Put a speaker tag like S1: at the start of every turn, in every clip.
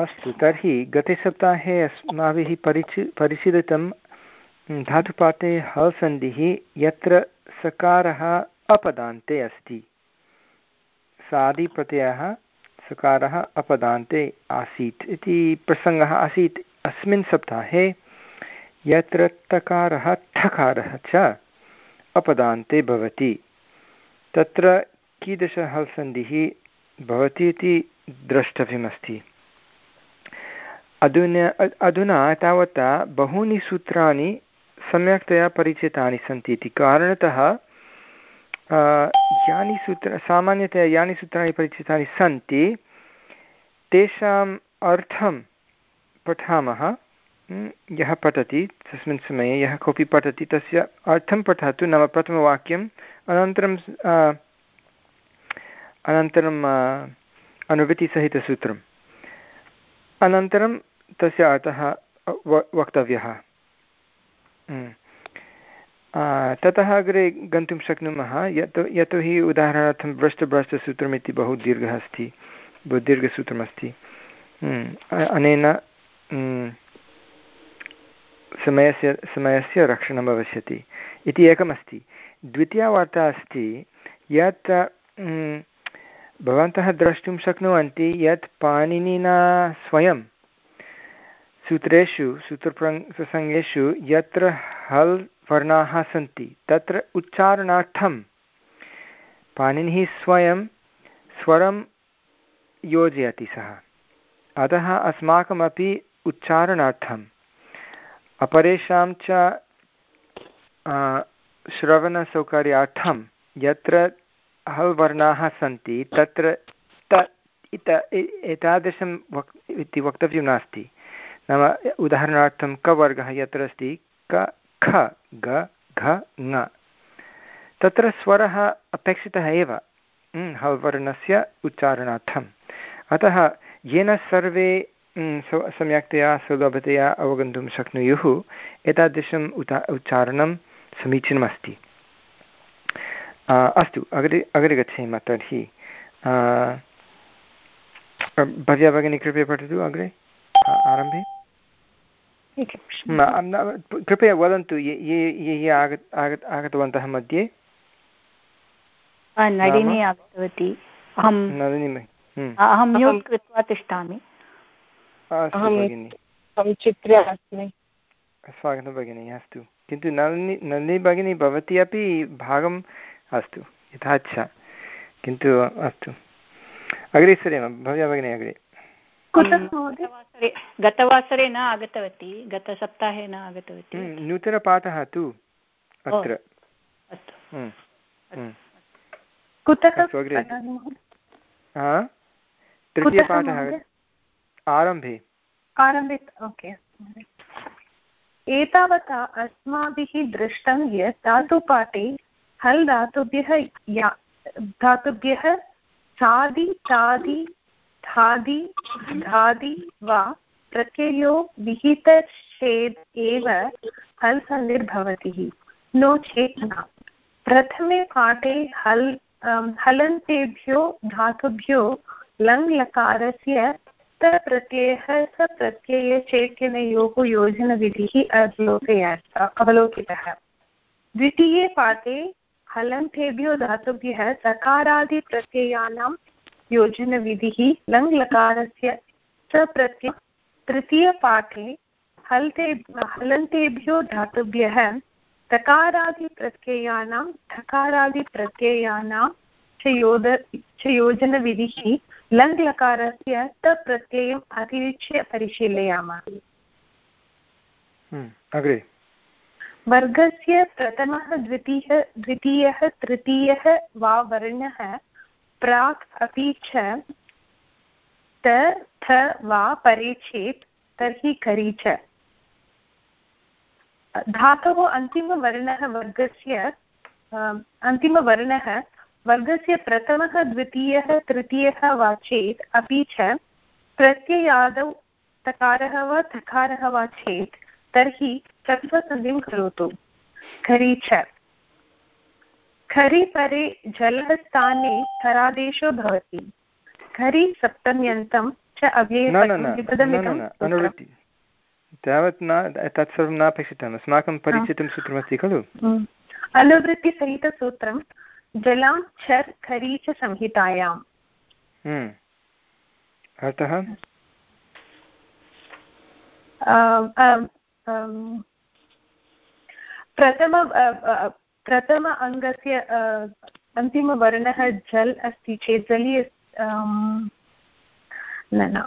S1: अस्तु, तर्हि गते सप्ताहे अस्माभिः परिचि, परिशीलितं धातुपाठे हसन्धिः यत्र सकारः अपदान्ते अस्ति। सादिप्रत्ययः सकारः अपदान्ते आसीत्। इति प्रसङ्गः आसीत् अस्मिन् सप्ताहे। यत्र तकारः ठकारः च अपदान्ते भवति, तत्र कीदृशः भवति इति द्रष्टव्यमस्ति। अधुना अधुना तावता बहूनि सूत्राणि सम्यक्तया परिचितानि सन्ति इति। कारणतः यानि सूत्र, सामान्यतया यानि सूत्राणि परिचितानि सन्ति तेषाम् अर्थं पठामः। यः पठति तस्मिन् समये, यः कोऽपि पठति तस्य अर्थं पठतु। नाम प्रथमवाक्यम्, अनन्तरं अनन्तरम् अनुवृत्तिसहितसूत्रम् अनन्तरं तस्य अर्थः वक्तव्यः। ततः अग्रे गन्तुं शक्नुमः। यत् यतोहि उदाहरणार्थं भ्रष्टभ्रष्टसूत्रमिति बहु दीर्घः अस्ति, बहु दीर्घसूत्रमस्ति। अनेन समयस्य समयस्य रक्षणं भविष्यति इति एकमस्ति। द्वितीया वार्ता अस्ति, यत् भवन्तः द्रष्टुं शक्नुवन्ति यत् पाणिनिना स्वयं सूत्रेषु सूत्रप्रसङ्गेषु यत्र हल् वर्णाः सन्ति, तत्र उच्चारणार्थं पाणिनिः स्वयं स्वरं योजयति सः। अतः अस्माकमपि उच्चारणार्थम्, अपरेषां च श्रवणसौकर्यार्थं यत्र हल् वर्णाः सन्ति, तत्र त, इत एतादृशं वक्, इति वक्तव्यं नास्ति। नाम उदाहरणार्थं कवर्गः यत्र अस्ति, क, ख, ग, घ, ङ। तत्र स्वरः अपेक्षितः एव। हवर्णस्य उच्चारणार्थम्। अतः येन सर्वे सम्यक्तया, सुलभतया अवगन्तुं शक्नुयुः, एतादृशम् उता, उच्चारणं समीचीनमस्ति। अस्तु, अग्रे अग्रे गच्छेम तर्हि। भव्या भगिनी, कृपया पठतु अग्रे। आरम्भे। कृपया वदन्तु ये ये ये आगत आगत आगतवन्तः मध्ये?
S2: नलिनी आगतवती। अहं
S1: नलिनी
S2: अहं म्यूट् कृत्वा तिष्ठामि।
S1: स्वागतं भगिनि अस्तु। किन्तु नलिनी नलिनी भगिनी भवती अपि भागम् अस्तु यथा इच्छा किन्तु अस्तु। अग्रे सरेम भव्या भगिनी अग्रे।
S2: गतवासरे गतवासरे न आगतवती गतसप्ताहे न आगतवती।
S1: हम्म, नूतनपाठः तु अत्र। हम्म, हम्म। तृतीयपाठः आरम्भे।
S3: आरम्भे ओके। एतावता अस्माभिः दृष्टं यत् धातुपाठे हल् धातुभ्यः धातुभ्यः सादि चादि धादि धादि वा प्रत्ययो विहितच्छेद् एव हल् सन्धिर्भवति नो चेत् न। प्रथमे पाठे हल् हलन्तेभ्यो धातुभ्यो लङ् लकारस्य प्रत्ययः स प्रत्ययचैतन्ययोः योजनविधिः अवलोकया अवलोकितः। द्वितीये पाठे हलन्तेभ्यो धातुभ्यः सकारादिप्रत्ययानां योजनविधिः लङ् लकारस्य च प्रत्यय तृतीयपाठे हल्ते हलन्तेभ्यो धातुभ्यः तकारादिप्रत्ययानां ठकारादिप्रत्ययानां च योद च योजनविधिः लङ् लकारस्य तप्रत्ययम् अतिरिच्य परिशीलयामः।
S1: हम्म, अग्रे।
S3: वर्गस्य प्रथमः द्वितीयः द्वितीयः तृतीयः वा वर्णः प्राक् अपि च त, थ, वा परे चेत् तर्हि करि च। धातोः अन्तिमवर्णः वर्गस्य अन्तिमवर्णः वर्गस्य प्रथमः, द्वितीयः, तृतीयः वा चेत् अपि च प्रत्ययादौ तकारः वा तकारः वा चेत् तर्हि तत्त्वसन्धिं करोतु। खरी च। खरि जलस्थाने खरादेशो भवति। खरि सप्तम्यन्तं च
S1: अनुवृत्ति। तावत् न तत्सर्वं नापेक्षितम्। अस्माकं परिचितं सूत्रमस्ति खलु?
S3: अनुवृत्तिसहितसूत्रं जलां छर् खरी च संहितायाम्
S1: अतः
S3: प्रथम प्रथम अङ्गस्य अन्तिमवर्णः जल् अस्ति चेत् जलि न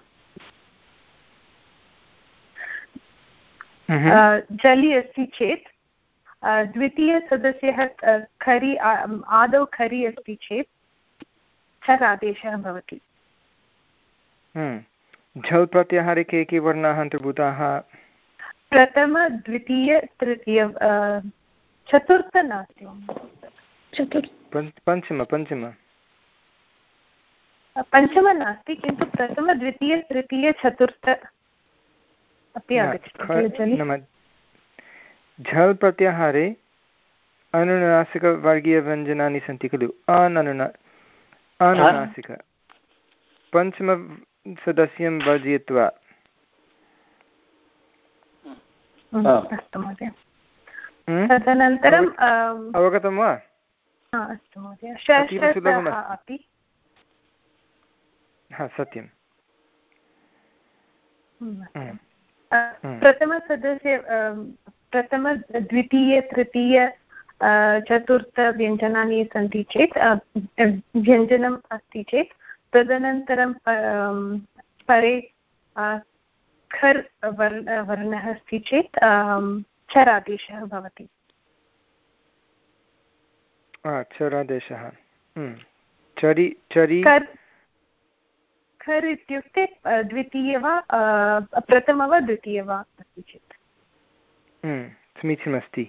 S3: जलि अस्ति चेत् द्वितीयसदस्यः खरि आदौ खरि अस्ति चेत् छर् आदेशः भवति।
S1: झल् प्रत्याहारे के के वर्णाः अन्तर्भूताः?
S3: प्रथम द्वितीय तृतीय चतुर्थ नास्ति
S1: पञ्चम पञ्चम।
S3: पञ्चम नास्ति किन्तु प्रथम द्वितीय तृतीय चतुर्थ अपि आगच्छति
S1: झल् प्रत्याहारे अनुनासिकवर्गीयव्यञ्जनानि सन्ति खलु अननुना अनुनासिक पञ्चमसदस्यं वर्जयित्वा।
S3: अस्तु महोदय। तदनन्तरम्
S1: अवगतं वा?
S3: अस्तु महोदय।
S1: सत्यं।
S3: प्रथमसदस्य प्रथम द्वितीय तृतीय चतुर्थव्यञ्जनानि सन्ति चेत् व्यञ्जनम् अस्ति चेत् तदनन्तरं परे खर् वर्ण वर्णः अस्ति चेत् चरादेशः भवति।
S1: चरादेशः चरि चरि।
S3: खर् इत्युक्ते द्वितीय वा प्रथम वा द्वितीय वा अस्ति चेत्।
S1: समीचीनमस्ति।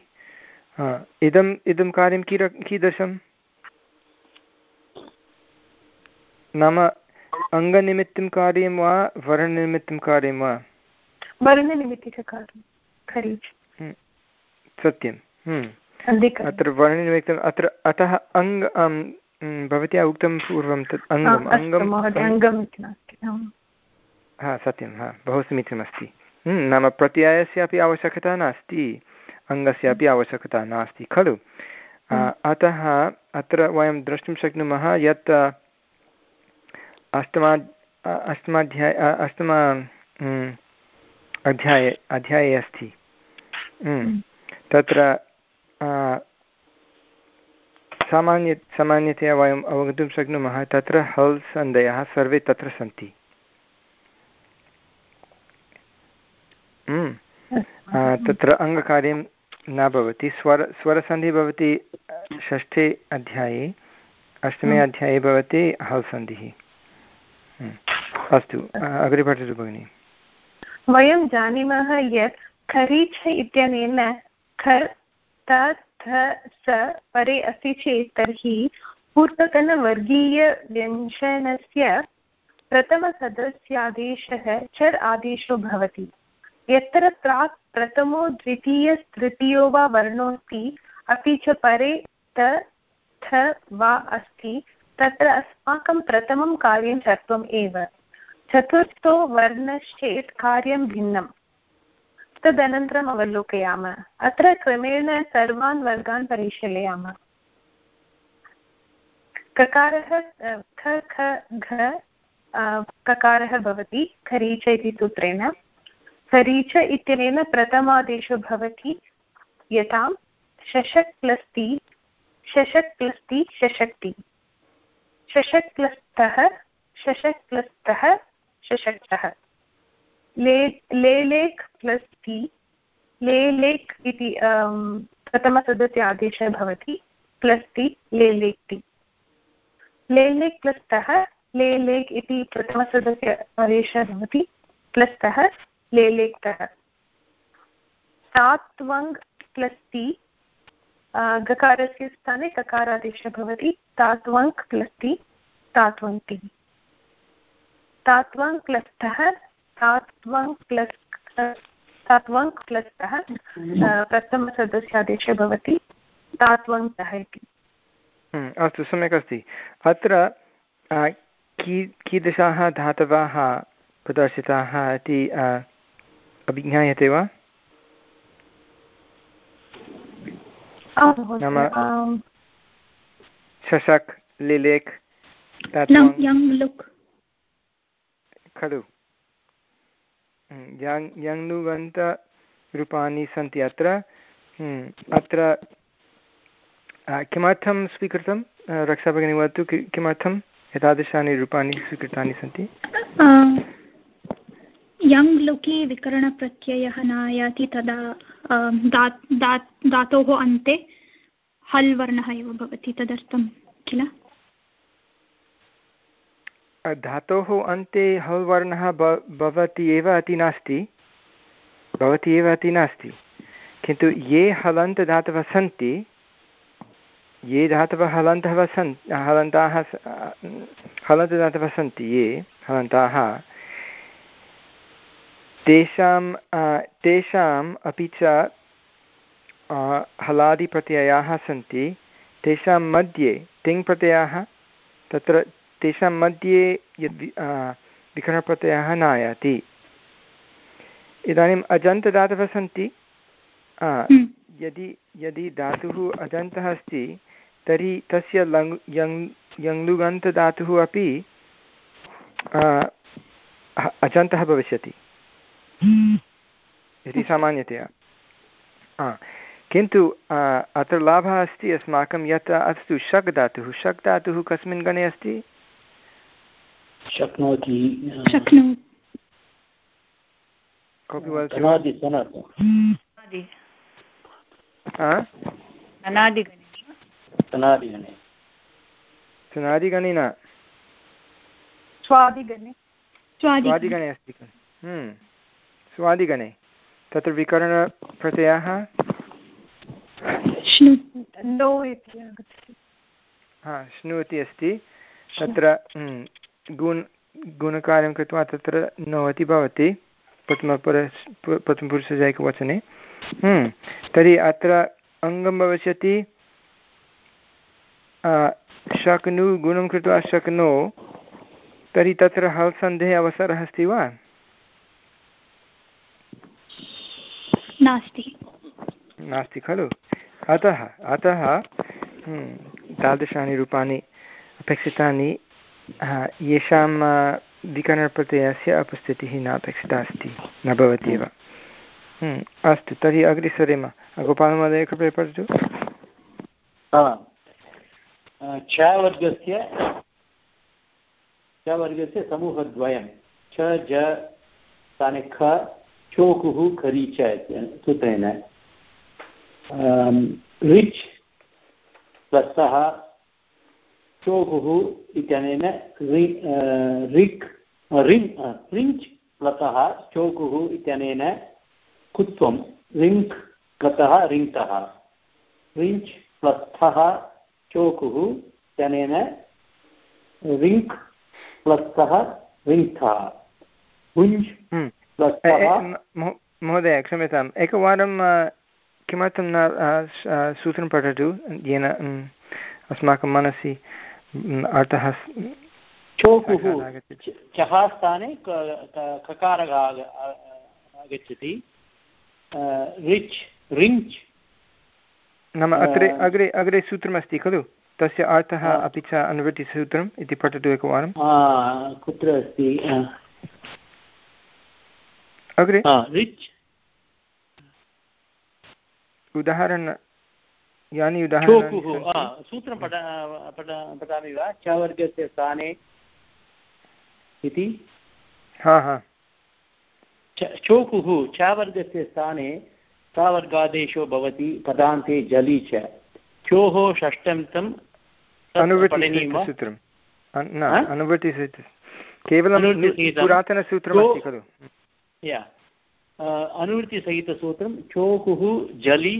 S1: इदम् इदं कार्यं कीर कीदृशं? नाम अङ्गनिमित्तं कार्यं वा वर्णनिमित्तं कार्यं वा?
S3: वर्णनिमित्तिककार्यं
S1: सत्यं अत्र वर्णनिमित्तम् अत्र अतः अङ्ग भवत्या उक्तं पूर्वं तत् अङ्गम् अङ्गं हा सत्यं हा बहु समीचीनमस्ति। नाम प्रत्ययस्य आवश्यकता नास्ति अङ्गस्य आवश्यकता नास्ति खलु? अतः अत्र वयं द्रष्टुं शक्नुमः यत् अष्टमा अष्टमाध्याय अष्टमा अध्याये अध्याये अस्ति। तत्र सामान्य सामान्यतया वयम् अवगन्तुं शक्नुमः तत्र हल् सन्धयः सर्वे तत्र सन्ति। तत्र अङ्गकार्यं न भवति। स्वर स्वरसन्धिः भवति षष्ठे अध्याये अष्टमे अध्याये भवति हल् सन्धिः। अस्तु अग्रे पठतु भगिनि।
S3: वयं जानीमः यत् खरीच इत्यनेन खर् स परे अस्ति चेत् तर्हि पूर्वतनवर्गीयव्यञ्जनस्य प्रथमसदस्यादेशः चर् आदेशो भवति। यत्र प्राक् प्रथमो द्वितीयस्तृतीयो वा वर्णोऽस्ति, अपि च परे त, थ वा अस्ति, तत्र अस्माकं प्रथमं कार्यं चत्वम् एव। चतुर्थो वर्णश्चेत् कार्यं भिन्नम्। तदनन्तरम् अवलोकयामः। अत्र क्रमेण सर्वान् वर्गान् परिशीलयामः। ककारः ख ख, घ ककारः भवति, खरीच इति सूत्रेण। खरीच इत्यनेन प्रथमादेशो भवति यथा शशक् प्लस् ति, शशक् प्लस् ति शशक्ति शशक् प्लस् तः, शशक् प्लस् तः शशक्तः लेलेक् प्लस् टि लेलेक् इति प्रथमसदस्य आदेशः भवति प्लस् टि लेलेक् प्लस् तः लेलेक् इति प्रथमसदस्य आदेशः भवति प्लस् तः लेलेक् तः. तात्वङ् प्लस् टि गकारस्य स्थाने ककारादेशः भवति तात्वङ्क् प्लस् टि तात्वङ्क् तात्वङ् प्लस् तः तात्वङ् प्लस् तात्वङ् प्लस् तः प्रथमसदस्यादेशः भवति तात्वन्तः इति।
S1: हम्म, अस्तु सम्यक् अस्ति। अत्र की कीदृशाः धातवः प्रदर्शिताः इति अभिज्ञायते वा? नाम शशक् लिलेक् खलु। यङ् यङ्नुगन्तरूपाणि सन्ति अत्र अत्र किमर्थं स्वीकृतं रक्षाभगिनी वदतु किमर्थं एतादृशानि रूपाणि स्वीकृतानि सन्ति
S4: यङ् लुकि विकरणप्रत्ययः नायाति तदा धातोः अन्ते हल् वर्णः एव भवति तदर्थं किल
S1: धातोः अन्ते हल् वर्णः भवति एव अति नास्ति। भवति एव अति नास्ति। किन्तु ये हलन्तदातवः सन्ति, ये धातवः हलन्तः सन् हलन्ताः हलन्तदातवः सन्ति, ये हलन्ताः तेषां तेषाम् अपि च हलादिप्रत्ययाः सन्ति। तेषां मध्ये तिङ्प्रत्ययाः, तत्र तेषां मध्ये यद् विकरणप्रत्ययः न आयाति। इदानीम् अजन्तदातवः सन्ति। हम्म। यदि यदि धातुः अजन्तः अस्ति तर्हि तस्य लङ् यङ् यङ्लुगन्तदातुः अपि अजन्तः भविष्यति। इति सामान्यतया। किन्तु अत्र लाभः अस्ति अस्माकं यत् अस्तु शक् धातुः। शक् धातुः कस्मिन् गणे अस्ति?
S5: शक्नोति
S1: न?
S3: स्वादिगणे।
S1: स्वादिगणे। अस्ति हम्म। स्वादिगणे। तत्र विकरणप्रत्ययः? हा श्नु इति अस्ति। तत्र गुण गुणकार्यं कृत्वा तत्र नवति भवति प्रथमपुर प्रथमपुरुषजैकवचने हम्म, तर्हि अत्र अङ्गं भविष्यति शक्नु गुणं कृत्वा शक्नो तर्हि तत्र हल् सन्धेः अवसरः अस्ति वा?
S4: नास्ति।
S1: नास्ति खलु। अतः अतः हम्म, तादृशानि रूपाणि अपेक्षितानि येषां विकरणप्रत्ययस्य अपस्थितिः न अपेक्षिता अस्ति न भवति एव। हम्म, अस्तु तर्हि अग्रे सरेम। गोपालमहोदय कृपया पठतु
S5: छवर्गस्य छवर्गस्य समूहद्वयं। छ ज स्थाने ख चोकुः खरी च सूत्रेण। रिच् प्लस्तः चोकुः इत्यनेन रिक् रिङ् रिञ्च् प्लतः चोकुः इत्यनेन कुत्वं रिङ्क् गतः रिङ्क्तः। रिञ्च् प्लस्थः चोकुः इत्यनेन रिङ्क् प्लस्थः रिङ्क्तः। भुञ्ज्
S1: हम्म। महोदय क्षम्यताम्। एकवारं किमर्थं न सूत्रं पठतु येन अस्माकं मनसि।
S5: चोकुः चः स्थाने ककारः आगच्छति। रिच् रिञ्च्।
S1: नाम अग्रे अग्रे अग्रे सूत्रमस्ति खलु? तस्य अर्थः अपि च अनुवृत्तिसूत्रम् इति पठतु एकवारं।
S5: कुत्र अस्ति?
S1: अग्रे।
S5: रिच्।
S1: उदाहरण यानि उदाहरणानि
S5: सूत्रं पठ पठामि वा? चवर्गस्य स्थाने इति?
S1: हा हा।
S5: चोकुः चावर्गस्य स्थाने सावर्गादेशो भवति पदान्ते जलि च। चोः षष्ठन्तं
S1: अनुवृत्तिसूत्रं न केवलं पुरातनसूत्रमस्ति खलु।
S5: अनुवृत्तिसहितसूत्रं चोकुः जलि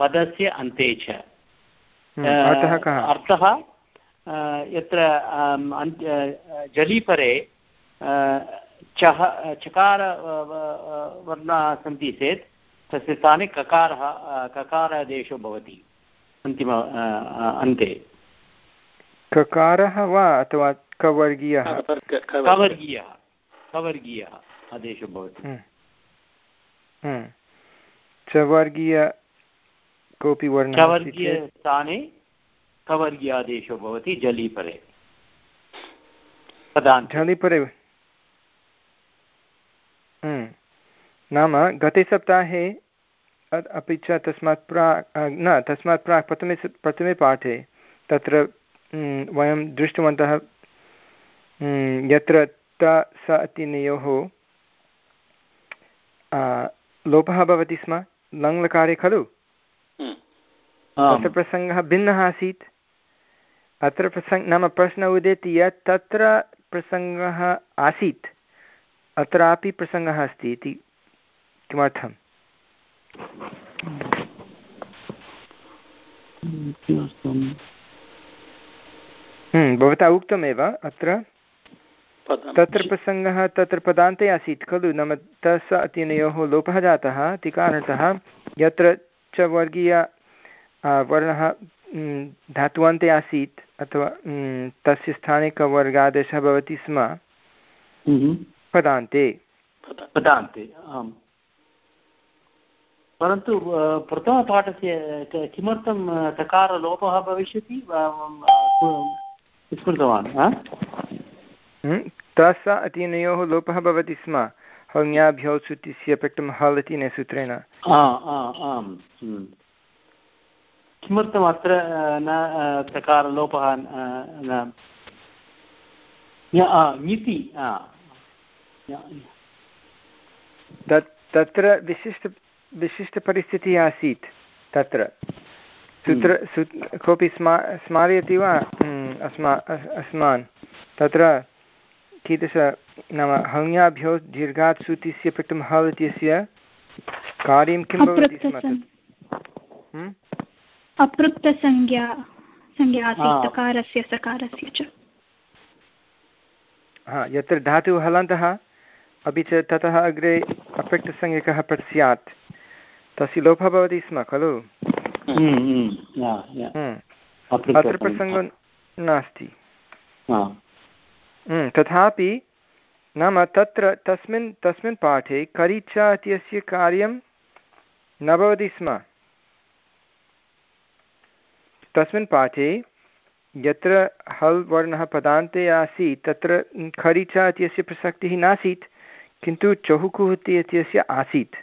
S5: पदस्य अन्ते च।
S1: हम्म,
S5: अर्थः यत्र जलिपरे चः चकार वर्णाः सन्ति चेत् तस्य स्थाने ककारः ककारादेशो भवति अन्तिम अन्ते।
S1: ककारः वा अथवा कवर्गीयः?
S5: कवर्गीयः सवर्गीयः आदेशो भवति।
S1: हम्म। हम्म। चवर्गीय कोऽपि वर्णः
S5: कवर्गीयादेशो भवति जलीपरे।
S1: झलिपरे हम्म। नाम गते सप्ताहे अपि च तस्मात् प्राक् न तस्मात् प्राक् प्रथमे प्रथमे पाठे तत्र वयं दृष्टवन्तः यत्र त स अतिनयोः लोपः भवति स्म? लङ्लकारे खलु? तत्र प्रसङ्गः भिन्नः आसीत्। अत्र प्रसङ्ग नाम प्रश्नः उदेति यत् तत्र प्रसङ्गः आसीत् अत्रापि प्रसङ्गः अस्ति इति किमर्थम्? हम्म, भवता उक्तमेव अत्र। तत्र प्रसङ्गः तत्र पदान्ते आसीत् खलु नाम तस् अतिनयोः लोपः जातः इति कारणतः यत्र च वर्गीय वर्णः धातुवन्ते आसीत् अथवा तस्य स्थाने कवर्गादेशः भवति स्म।
S5: हम्म।
S1: पदान्ते।
S5: पदान्ते आम्। परन्तु प्रथमपाठस्य किमर्थं तकारलोपः भविष्यति स्मृतवान्
S1: तस अतिनयोः लोपः भवति स्म। हङ्याभ्यौ सुतिस्य प्रक्तं हल् इति न
S5: सूत्रेण। किमर्थम् अत्र न तकारलोपः न ङिति
S1: तत्र विशिष्ट विशिष्टपरिस्थितिः आसीत् तत्र। सूत्र सू कोऽपि स्मा स्मारयति वा? अस्मा अस्मान्। तत्र कीदृश नाम हङ्याभ्यो दीर्घात् सूतिस्य हल् इत्यस्य कार्यं किं भवति स्म
S4: अपृक्तसंज्ञा संज्ञा सकारस्य सकारस्य च।
S1: हा यत्र धातुः हलन्तः अपि च ततः अग्रे अपृक्तसंज्ञकः स्यात्। तस्य लोपः भवति स्म खलु?
S5: हम्म, हम्म,
S1: हम्म। अत्र प्रसङ्गः नास्ति। तथापि नाम तत्र तस्मिन् तस्मिन् पाठे करिचा इत्यस्य कार्यं न भवति स्म। तस्मिन् पाठे यत्र हल् वर्णः पदान्ते आसीत् तत्र खरिचा इत्यस्य प्रसक्तिः नासीत् किन्तु चहुकुः इत्यस्य आसीत्।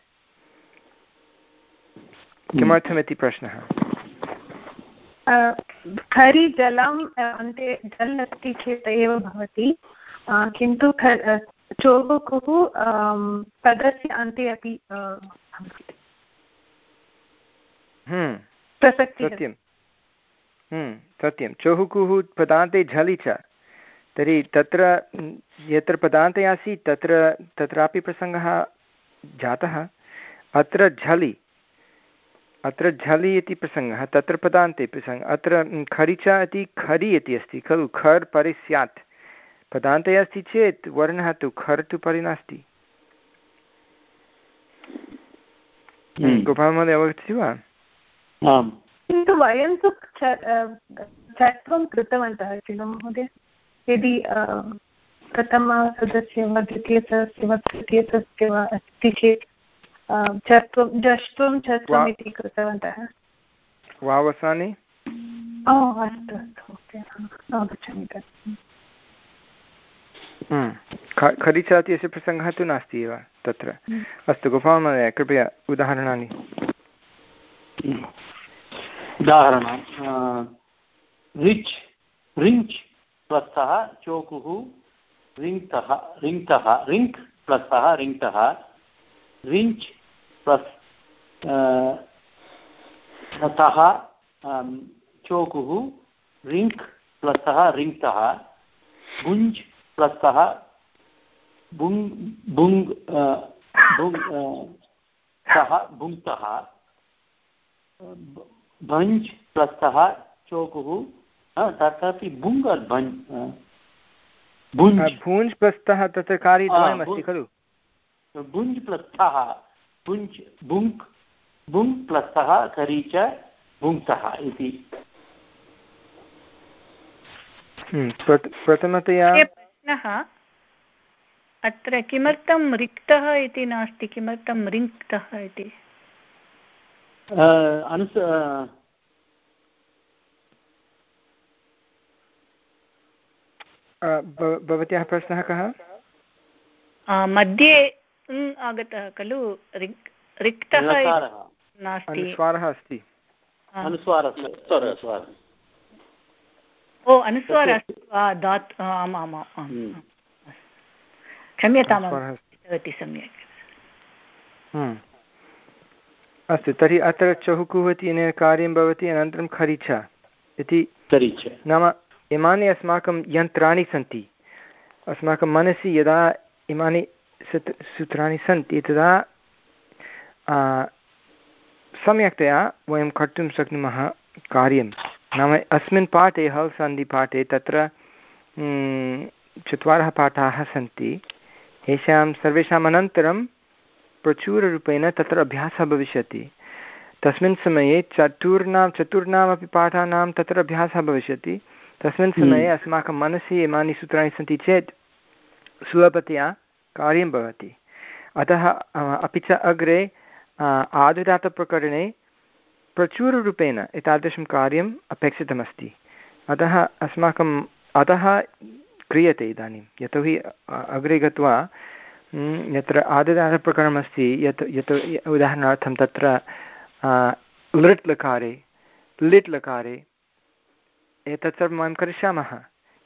S1: किमर्थमिति प्रश्नः?
S3: खरि जलम् अन्ते जल् अस्ति चेत् एव भवति। किन्तु चोबुकुः पदस्य अन्ते अपि
S1: हम्म, सत्यं हम्म, सत्यं। चोहुकुः पदान्ते झलि च। तर्हि तत्र यत्र पदान्ते आसीत् तत्र तत्रापि प्रसङ्गः जातः। अत्र झलि। अत्र झलि इति प्रसङ्गः तत्र पदान्ते प्रसङ्गः। अत्र खरिचा इति खरि इति अस्ति खलु। खर् परि स्यात्। पदान्ते अस्ति चेत् वर्णः तु खर् तु परि नास्ति। हम्म। गोपालमहोदय अवगच्छति वा?
S3: किन्तु वयं तु चत्वं कृतवन्तः किल महोदय? यदि प्रथमसदस्य वा द्वितीयसदस्य वा तृतीयसदस्य वा अस्ति चेत् चत्वं जष्ट्वं चत्वम् इति कृतवन्तः।
S1: वावसाने
S3: ओ अस्तु अस्तु अवगच्छामि तत्।
S1: हम्म। खरिचा इत्यस्य प्रसङ्गः तु नास्ति एव तत्र।
S3: हम्म।
S1: अस्तु गोपालमहोदय कृपया उदाहरणानि।
S5: उदाहरणं रिच्, रिञ्च् प्लस्तः चोकुः, रिङ्क्तः रिङ्क्तः, रिङ्क् प्लस्तः रिङ्क्तः, रिञ्च् प्लस् तः चोकुः, रिङ्क् प्लस्तः रिङ्क्तः सः भञ्ज् प्लस्तः चोकुः तथापि बुङ् भञ्
S1: भुञ्ज् प्लस्तः तत्र कार्यद्वयमस्ति खलु?
S5: भुञ्ज् प्लस्थः भुञ्ज् भुङ्क् भुङ् प्लस्थः करी च भुङ्क्तः इति।
S1: हम्म, प्रथमतया
S2: प्रश्नः अत्र किमर्थं रिक्तः इति नास्ति किमर्थं रिङ्क्तः इति?
S5: अनुस
S1: भवत्याः प्रश्नः कः?
S2: मध्ये आगतः खलु रिक्तः
S1: अनुस्वारः. अस्ति.
S2: ओ अनुस्वारः अस्ति वा? दात् आम् आम् आम्
S5: हम्म।
S2: क्षम्यतां सम्यक्
S1: हम्म। अस्तु तर्हि अत्र चहुकुः इति अनेन कार्यं भवति अनन्तरं खरीच। इति नाम इमानि अस्माकं यन्त्राणि सन्ति। अस्माकं मनसि यदा इमानि सूत्राणि सन्ति तदा सम्यक्तया वयं कर्तुं शक्नुमः कार्यं। नाम अस्मिन् पाठे हल् सन्धिपाठे तत्र चत्वारः पाठाः सन्ति। येषां सर्वेषाम् अनन्तरं प्रचुररूपेण तत्र अभ्यासः भविष्यति। तस्मिन् समये चतुर्णां चतुर्णामपि पाठानां तत्र अभ्यासः भविष्यति। तस्मिन् हम्म। समये अस्माकं मनसि इमानि सूत्राणि सन्ति चेत् सुलभतया कार्यं भवति। अतः अपि च अग्रे आदिदातप्रकरणे प्रचुररूपेण एतादृशं कार्यम् अपेक्षितमस्ति। अतः अस्माकम् अतः क्रियते इदानीं। यतोहि अग्रे गत्वा यत्र आदिदातप्रकरणमस्ति यत् यत् उदाहरणार्थं तत्र लृट् लकारे लिट् लकारे एतत् सर्वं वयं करिष्यामः।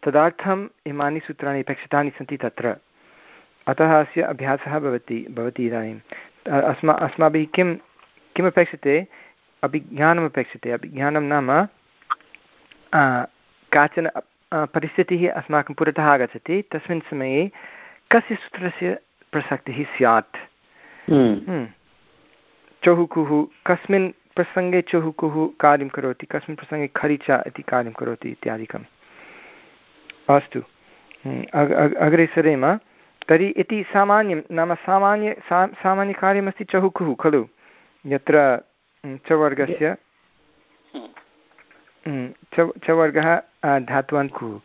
S1: तदर्थम् इमानि सूत्राणि अपेक्षितानि सन्ति तत्र। अतः अस्य अभ्यासः भवति भवति इदानीम् अस्मा, अस्माभिः किं किमपेक्षते अभिज्ञानमपेक्षते अभिज्ञानं नाम काचन परिस्थितिः अस्माकं पुरतः आगच्छति। तस्मिन् समये कस्य सूत्रस्य प्रसक्तिः स्यात्।
S5: हम्म।
S1: हम्म। चहुकुः कस्मिन् प्रसङ्गे चहुकुः कार्यं करोति कस्मिन् प्रसङ्गे खरिचा इति कार्यं करोति इत्यादिकम्। अस्तु। हम्म, अग्रे सरेम। तर्हि इति सामान्यं नाम सामान्य सा सामान्यकार्यमस्ति चहुकुः खलु? यत्र चवर्गस्य च चवर्गः धात्वान्कुः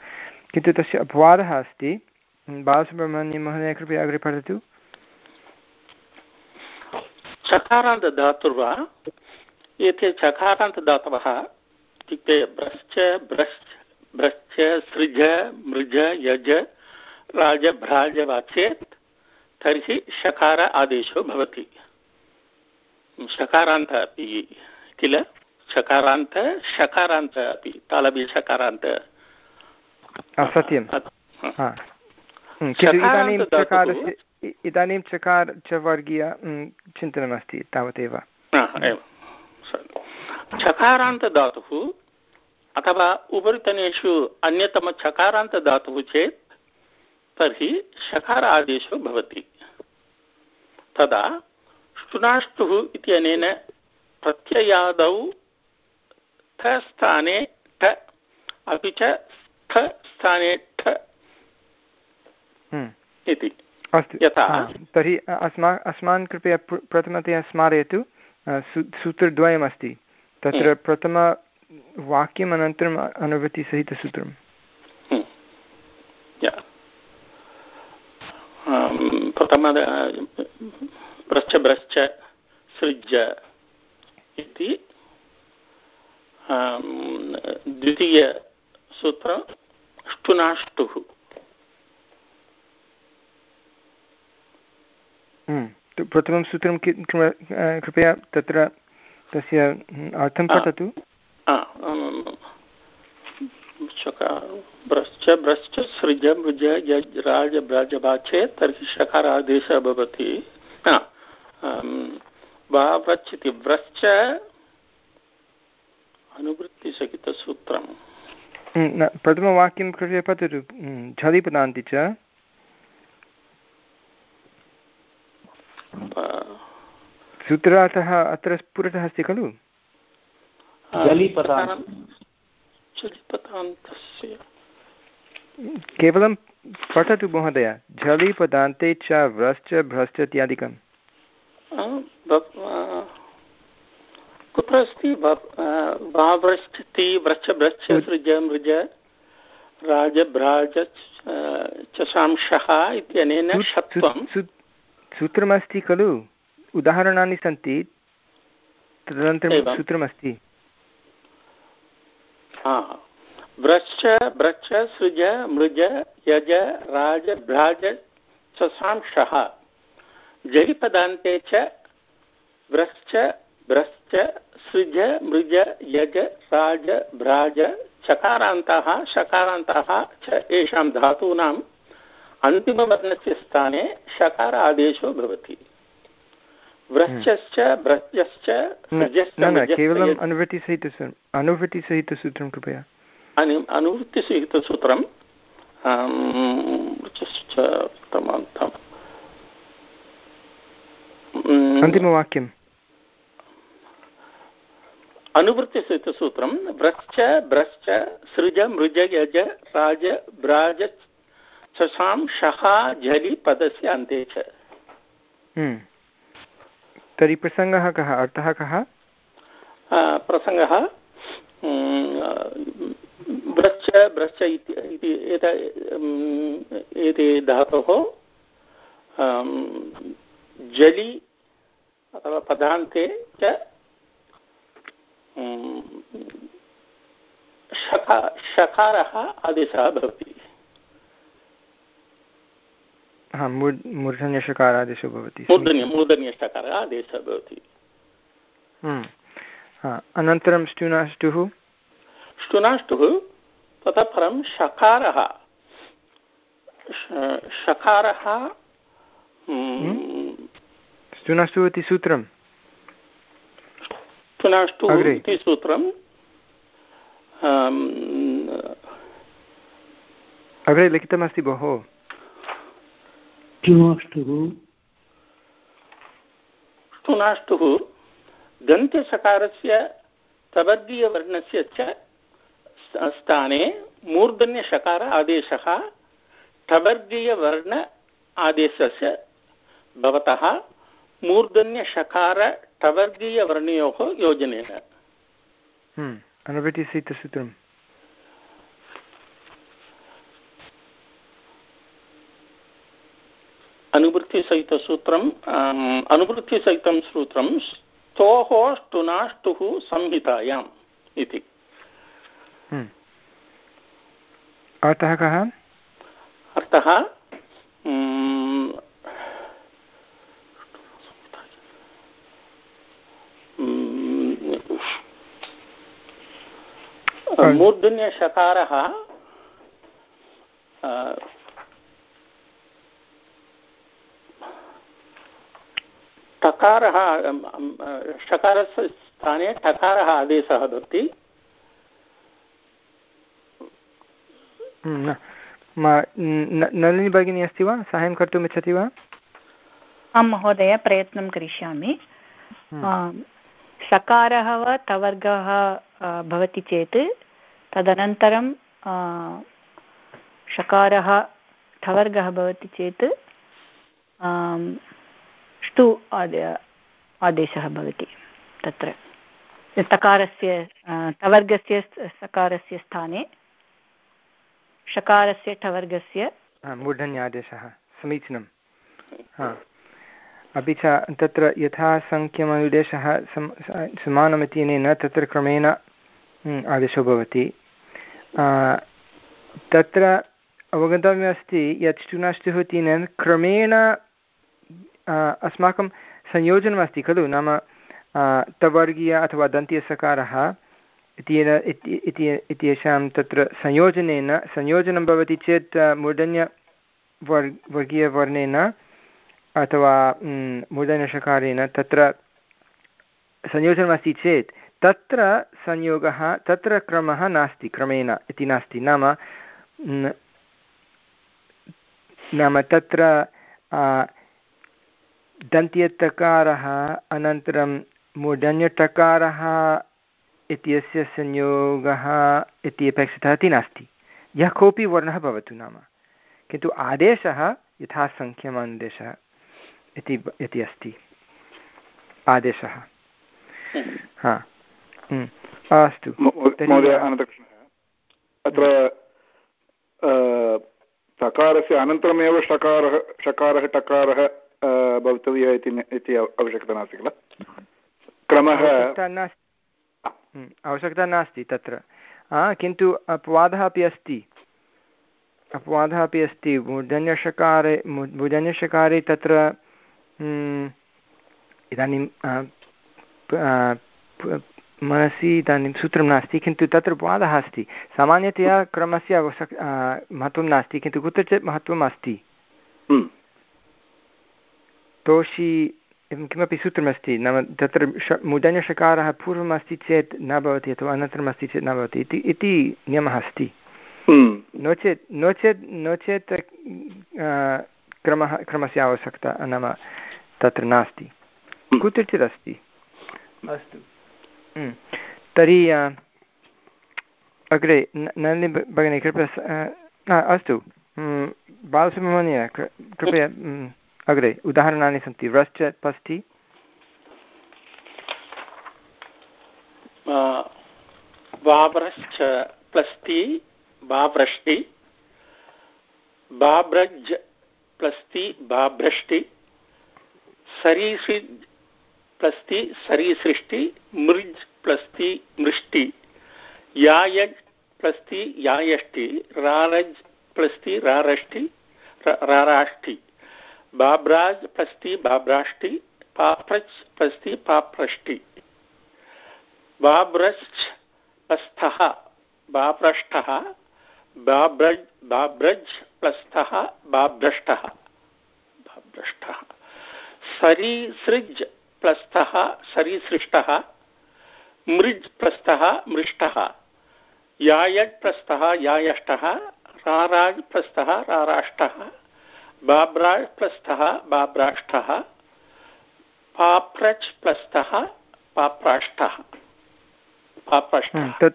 S1: किन्तु तस्य अपवादः अस्ति। बालसुब्रह्मण्यं महोदय कृपया अग्रे पठतु।
S6: चकारान्तधातुर्वा एते चकारान्तदातवः इत्युक्ते ब्रश्च ब्रश्च भ्रश्च सृज मृज यज राजभ्राज वा चेत् तर्हि शकार आदेशो भवति। शकारान्त अपि किल? शकारान्त शकारान्त अपि तालबि शकारान्त
S1: सत्यं। इदानीं चकारस्य इदानीं चकार च वर्गीय चिन्तनमस्ति तावदेव
S6: चकारान्तधातुः अथवा उपरितनेषु अन्यतमचकारान्तधातुः चेत् तर्हि शकार आदेशो भवति। तदा ष्टुनाष्टुः इत्यनेन प्रत्ययादौ स्थाने ठ अपि च थ स्थाने ठ। इति।
S1: अस्तु। यथा। तर्हि अस्मा अस्मान् कृपया प्रथमतया स्मारयतु। सूत्रद्वयमस्ति। तत्र हम्म। प्रथमवाक्यम् अनन्तरम् अनुवृत्तिसहितसूत्रम्।
S6: प्रथम भ्रश्च भ्रश्च सृज इति। द्वितीयसूत्रम् अष्टुनाष्टुः
S1: प्रथमं सूत्रं कृपया तत्र तस्य अर्थं पठतु।
S6: भ्रश्च भ्रश्च सृज मृज यज् तर्हि शकारादेशः भवति। वाव्रच् इति व्रश्च अनुवृत्तिसहितसूत्रम्।
S1: प्रथमवाक्यं कृपया पठतु। झलिपदान्ति च। सूत्रार्थः अत्र पुरतः अस्ति खलु? केवलं पठतु महोदय झलि पदान्ते च व्रश्च भ्रश्च इत्यादिकं
S6: कुत्र अस्ति? व्रश्च व्रश्च सृज मृज राजभ्राज चशांशः इत्यनेन षत्वं।
S1: सूत्रमस्ति खलु? उदाहरणानि सन्ति। तदनन्तरं सूत्रमस्ति।
S6: व्रश्च ब्रच्छ सृज मृज यज राज भ्राज जरिपदान्ते च व्रश्च भ्रश्च सृज मृज यज राज भ्राज चकारान्ताः शकारान्ताः च येषां धातूनाम् अन्तिमवर्णस्य स्थाने शकार आदेशो भवति व्रश्चश्च भ्रत्यश्च
S1: केवलम् अनुवृत्तिसहित अनुवृत्तिसहितसूत्रं कृपया।
S6: अनुवृत्तिसहितसूत्रं
S1: अन्तिमवाक्यम्।
S6: अनुवृत्तिसहितसूत्रं व्रश्च भ्रश्च सृज मृज यज राज भ्राज शशां शः झलि पदस्य अन्ते च।
S1: हम्म। तर्हि प्रसङ्गः कः? अर्थः कः?
S6: प्रसङ्गः ब्रश्च ब्रश्च इति एते धातोः जलि अथवा पदान्ते च शका शकारः आदेशः भवति।
S1: हा मूर्धन्यषकारादेशो भवति
S6: मूर्धन्यषकार आदेशः भवति
S1: हम्म। अनन्तरं स्टुनाष्टुः
S6: स्टुनाष्टुः ततः परं शकारः शकारः
S1: स्टुनाष्टुः हम्म। इति सूत्रं
S6: स्टुनाष्टुः इति सूत्रं
S1: अग्रे लिखितमस्ति भोः
S6: ष्टुनाष्टुः दन्त्यसकारस्य तवर्गीयवर्णस्य च स्थाने मूर्धन्यषकार आदेशः आदेशस्य भवतः मूर्धन्यषकार योजनेन।
S1: हम्म,
S6: अनुवृत्तिसहितसूत्रम् अनुवृत्तिसहितं सूत्रं स्तोः ष्टुनाष्टुः संहितायाम् इति।
S1: हम्म। अर्थः कः?
S6: अर्थः मूर्धन्यषकारः टकारः षकारस्य स्थाने ठकारः आदेशः भवति
S1: नलिनी भगिनी अस्ति वा? साहाय्यं कर्तुम् इच्छति वा?
S2: आं महोदय प्रयत्नं करिष्यामि। सकारः वा तवर्गः भवति चेत् तदनन्तरं षकारः ठवर्गः भवति चेत् आदे आदेशः भवति। तत्र तकारस्य टवर्गस्य सकारस्य स्थाने, षकारस्य ठवर्गस्य
S1: मूर्धन्यादेशः समीचीनं। अपि च तत्र यथा सङ्ख्यमनुदेशः समानमिति अनेन तत्र क्रमेण आदेशो भवति। तत्र अवगन्तव्यमस्ति यत् ष्टुनाष्टुः इत्यनेन क्रमेण अस्माकं संयोजनमस्ति खलु नाम तवर्गीय अथवा दन्त्यसकारः इत्येन इत्येषां तत्र संयोजनेन, संयोजनं भवति चेत् मूर्धन्य वर्, वर्गीयवर्णेन अथवा मूर्धन्यषकारेण तत्र संयोजनमस्ति चेत्, तत्र संयोगः, तत्र क्रमः नास्ति, क्रमेण इति नास्ति। नाम नाम तत्र दन्त्यतकारः अनन्तरं मूर्धन्यटकारः इत्यस्य संयोगः इति अपेक्षितः इति नास्ति। यः कोऽपि वर्णः भवतु नाम। किन्तु आदेशः यथा सङ्ख्यमादेशः इति इति अस्ति। आदेशः। हा। अस्तु।
S7: अत्र तकारस्य अनन्तरमेव षकारः षकारः टकारः भवितव्यः इति आवश्यकता नास्ति किल क्रमः
S1: आवश्यकता नास्ति तत्र किन्तु अपवादः अपि अस्ति अपवादः अपि अस्ति मूर्धन्यषकारे मूर्धन्यषकारे तत्र इदानीं मनसि इदानीं सूत्रं नास्ति किन्तु तत्र वादः अस्ति सामान्यतया क्रमस्य आवश्यक महत्त्वं नास्ति किन्तु कुत्रचित् महत्त्वम् अस्ति तोषि एवं किमपि सूत्रमस्ति नाम तत्र श मुदन्यषकारः पूर्वम् अस्ति चेत् न भवति अथवा अनन्तरम् अस्ति चेत् न भवति इति इति नियमः अस्ति। नो चेत् नो चेत् नो चेत् क्रमः क्रमस्य आवश्यकता नाम तत्र नास्ति। कुत्रचित् अस्ति अस्तु। तर्हि अग्रे नलिनी भगिनी कृपया अस्तु बालसुब्रह्मण्य कृपया अग्रे, उदाहरणानि सन्ति। व्रश्च पस्थि
S6: वाव्रश्च प्लस्ति वाव्रष्टि। बाब्रज् प्लस्ति बाभ्रष्टि प्लस्ति सरीसृष्टि। मृज् प्लस्ति मृष्टि। यायज् प्लस्ति यायष्टि। रारज् प्लस्ति रारष्टि। राराष्टि। बाब्राज् प्लस्ति बाब्राष्टि पाप्रच् प्लस्ति पाप्रष्टि। बाब्रश्च प्लस्थः बाप्रष्टः, बाब्रज् बाब्रज् प्लस्थः बाभ्रष्टः बाभ्रष्टः सरीसृज् प्लस्थः सरीसृष्टः, मृज् प्रस्थः मृष्टः। यायट् प्रस्थः यायष्टः, राराज् प्रस्थः राराष्टः। बाब्राज् प्रस्थः बाब्राष्टः पाप्रच् प्लस्थः पाप्राष्टः। पाप्रष्टः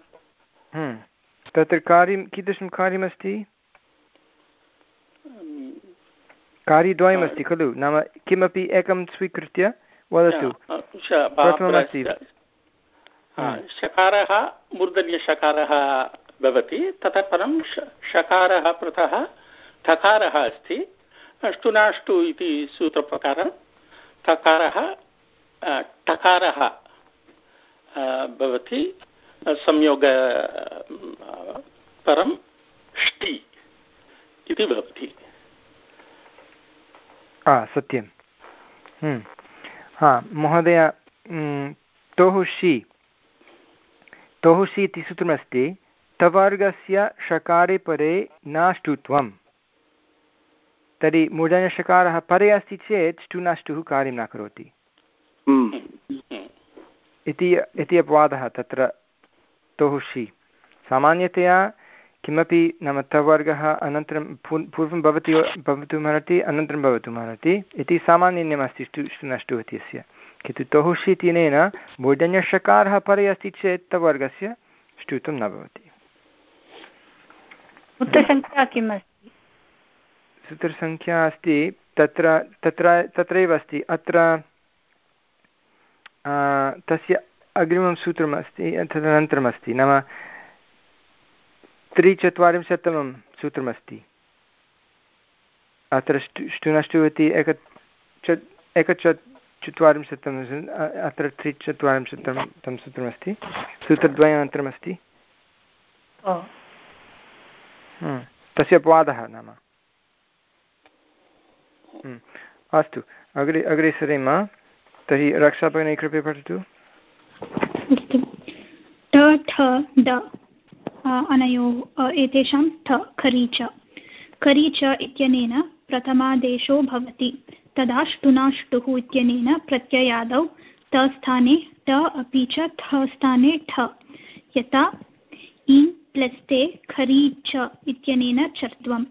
S1: तत्र कार्यं कीदृशं कार्यमस्ति? कार्यद्वयमस्ति खलु? नाम किमपि एकं स्वीकृत्य वदतु। प्रथममस्ति।
S6: शकारः मूर्धन्यशकारः भवति ततः परं शकारः पृथः ठकारः अस्ति। अष्टुनाष्टु इति सूत्रप्रकारं। ठकारः टकारः भवति। संयोग, परं ष्टि इति भवति।
S1: सत्यं हम्म। हा, महोदय तोहुषि तोहुषि इति सूत्रमस्ति। तवर्गस्य षकारे परे नाष्टुत्वं तर्हि मूर्धन्यषकारः परे अस्ति चेत् ष्टुनाष्टुः कार्यं न करोति। इति इति अपवादः तत्र तोहुषि। सामान्यतया किमपि नाम तवर्गः अनन्तरं पूर्वं भवति भवितुमर्हति अनन्तरं भवितुमर्हति इति सामान्यनियमस्ति ष्टु नष्टु इत्यस्य। किन्तु तोहुषि इत्यनेन मूर्धन्यषकारः परे अस्ति चेत् तवर्गस्य ष्टुत्वं न भवति।
S2: सूत्रसङ्ख्या किम् अस्ति?
S1: सूत्रसङ्ख्या अस्ति तत्र तत्र तत्रैव अस्ति। अत्र तस्य अग्रिमं सूत्रम् अस्ति तदनन्तरमस्ति नाम त्रिचत्वारिंशत्तमं सूत्रमस्ति अत्र ष्टुनष्टु इति एक चत्वारिंशत्तम अत्र त्रिचत्वारिंशत्तमं तं सूत्रमस्ति सूत्रद्वयानन्तरमस्ति हम्म, तस्य अपवादः नाम। अस्तु। अग्रे अग्रे सरेम तर्हि रक्षापणे कृपया पठतु।
S4: अनयोः एतेषां थ खरी च। खरी च इत्यनेन प्रथमादेशो भवति। तदा ष्टुनाष्टुः इत्यनेन प्रत्ययादौ तस्थाने ट अपि च थ ठ। यथा, इ प्लस्ते खरी च इत्यनेन चर्त्वम्।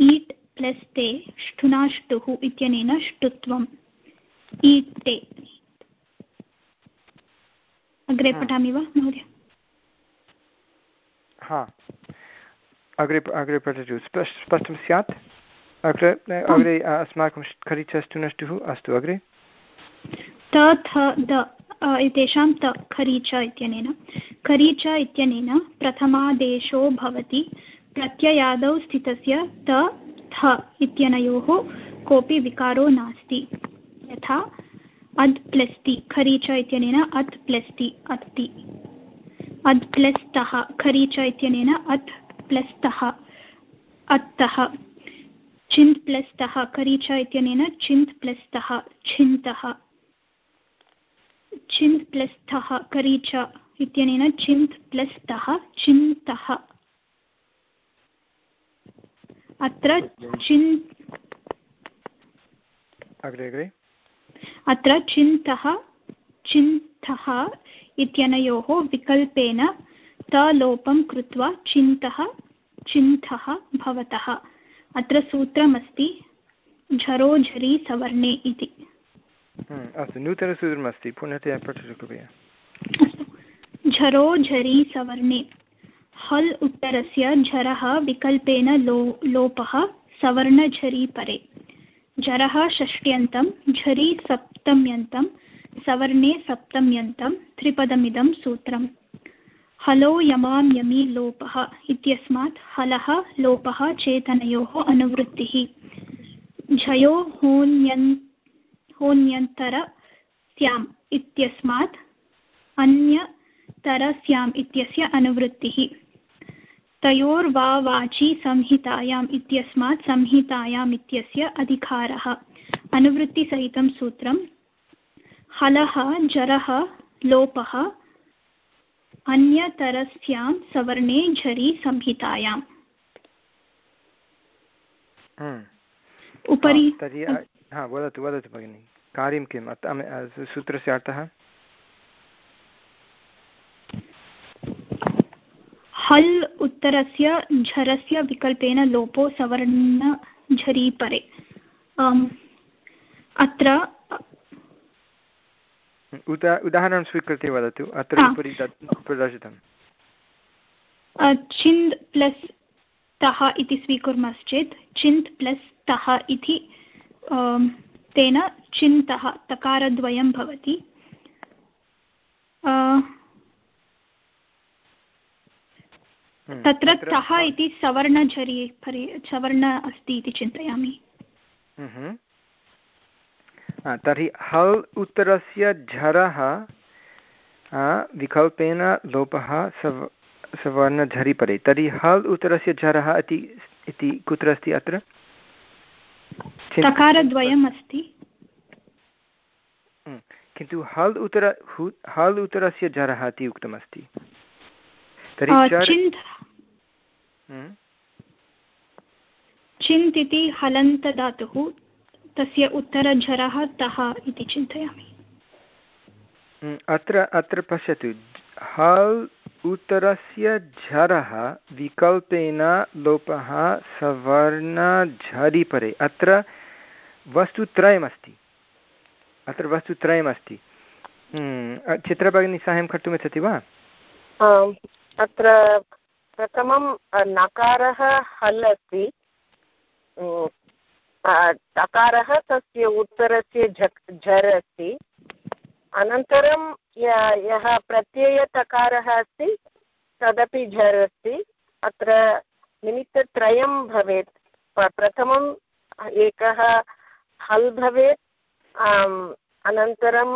S4: ईट् प्लस्ते ष्ठुनाष्टुः इत्यनेन ष्टुत्वम्। ईट्टे अग्रे पठामि वा महोदय?
S1: हा। अग्रे अग्रे पठतु। स्पष्टं स्यात्? अग्रे अग्रे अस्माकं खरीचस्थुनष्टुः अस्तु अग्रे?
S4: त थ द एतेषां त खरीच इत्यनेन। खरीच इत्यनेन प्रथमादेशो भवति। प्रत्ययादौ स्थितस्य त थ इत्यनयोः कोऽपि विकारो नास्ति। यथा अद् प्लस्ति खरीच इत्यनेन अत् प्लस्ति अस्ति अद् प्लस्तः खरीच इत्यनेन अत् प्लस्तः अत्तः चिन्त् प्लस्तः करीच इत्यनेन चिन्त् प्लस्तः छिन्तः। चिन्त् करीच इत्यनेन अत्र चिन् अत्र चिन्तः चिन्तः इत्यनयोः विकल्पेन तलोपं कृत्वा चिन्तः चिन्तः भवतः। अत्र सूत्रमस्ति झरोझरि सवर्णे इति।
S1: हम्म, अस्तु नूतनसूत्रमस्ति पुनः पठतु कृपया।
S4: अस्तु। झरोझरि सवर्णे हल् उत्तरस्य झरः विकल्पेन लो, लोपः सवर्णझरि परे झरः षष्ट्यन्तं, झरि सप्तम्यन्तं, सवर्णे सप्तम्यन्तं, त्रिपदमिदं सूत्रम्। हलो यमां यमि लोपः इत्यस्मात् हलः लोपः चेतनयोः अनुवृत्तिः। झयो होन्यन् होन्यन्तरस्याम् इत्यस्मात् अन्यतरस्याम् इत्यस्य अनुवृत्तिः। तयोर्वा वाची संहितायाम् इत्यस्मात् संहितायाम् इत्यस्य अधिकारः। अनुवृत्तिसहितं सूत्रं हलः जरः लोपः अन्यतरस्यां सवर्णे झरि संहितायाम्। उपरि
S1: तर्हि हा वदतु वदतु भगिनि। कार्यं किम्? सूत्रस्य अर्थः?
S4: हल् उत्तरस्य झरस्य विकल्पेन लोपो सवर्णझरि परे अत्र
S1: उदा उदाहरणं स्वीकृत्य वदतु। अत्र उपरि प्रदर्शितं।
S4: छिन्द् प्लस् तः इति स्वीकुर्मश्चेत् चिन्त् प्लस् तः इति तेन चिन्तः तकारद्वयं भवति। तत्र तः इति सवर्णझरि सवर्ण अस्ति इति चिन्तयामि।
S1: हम्म। तर्हि हल् उत्तरस्य झरः विकल्पेन लोपः सव सवर्णझरिपरे तर्हि हल् उत्तरस्य झरः इति इति कुत्र अस्ति अत्र?
S4: तकारद्वयम् अस्ति।
S1: हम्म, किन्तु हल् उत्तर हल् उत्तरस्य झरः इति उक्तमस्ति। तर्हि
S4: हम्म। चिन्त् इति हलन्तधातुः तस्य उत्तरझरः तः इति चिन्तयामि।
S1: अत्र अत्र पश्यतु। हल् उत्तरस्य झरः विकल्पेन लोपः सवर्णझरिपरे। अत्र वस्तुत्रयमस्ति। अत्र वस्तुत्रयमस्ति। चित्रभगिनी साहाय्यं कर्तुमिच्छति वा?
S8: अत्र प्रथमं नकारः हल् अस्ति। तकारः तस्य उत्तरस्य झक्, झर् अस्ति। अनन्तरं यः प्रत्ययतकारः अस्ति, तदपि झर् अस्ति। अत्र निमित्तत्रयं भवेत्। प्रथमम् एकः हल् भवेत् अनन्तरं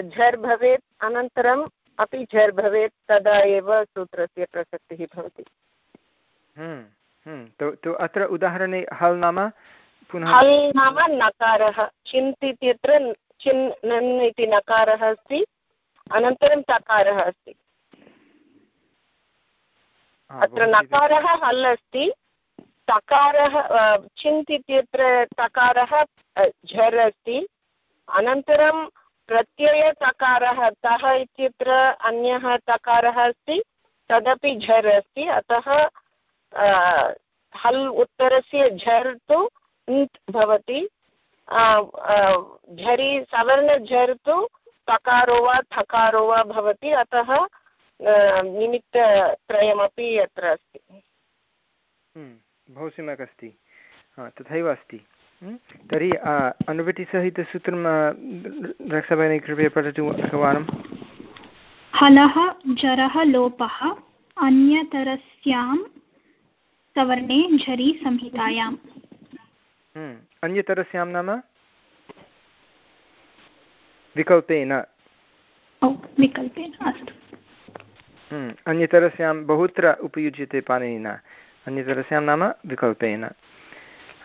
S8: झर् भवेत्। अनन्तरम् अपि झर् भवेत् तदा एव सूत्रस्य प्रसक्तिः भवति।
S1: हम्म, हम्म, अत्र उदाहरणे हल् नाम
S8: हल् नाम नकारः चिन्त् इत्यत्र चिन् नन् इति नकारः अस्ति अनन्तरं तकारः अस्ति। अत्र नकारः हल् अस्ति तकारः चिन्त् इत्यत्र तकारः झर् अस्ति अनन्तरं प्रत्ययतकारः तः इत्यत्र अन्यः तकारः अस्ति तदपि झर् अस्ति अतः हल् उत्तरस्य झर् तु ङ् भवति झरि सवर्णझर् तु तकारो वा थकारो वा भवति अतः निमित्तत्रयमपि अत्र अस्ति।
S1: हम्म, बहु सम्यक् अस्ति। तथैव अस्ति। तर्हि अनुवृत्तिसहितसूत्रं रक्षाभगिनी कृपया पठतु एकवारं
S4: हलः जरः लोपः अन्यतरस्यां सवर्णे झरि संहितायाम्
S1: हम्म, अन्यतरस्यां नाम? विकल्पेन।
S4: विकल्पेन अस्तु।
S1: हम्म, अन्यतरस्यां बहुत्र उपयुज्यते पाणिनिना। अन्यतरस्यां नाम विकल्पेन।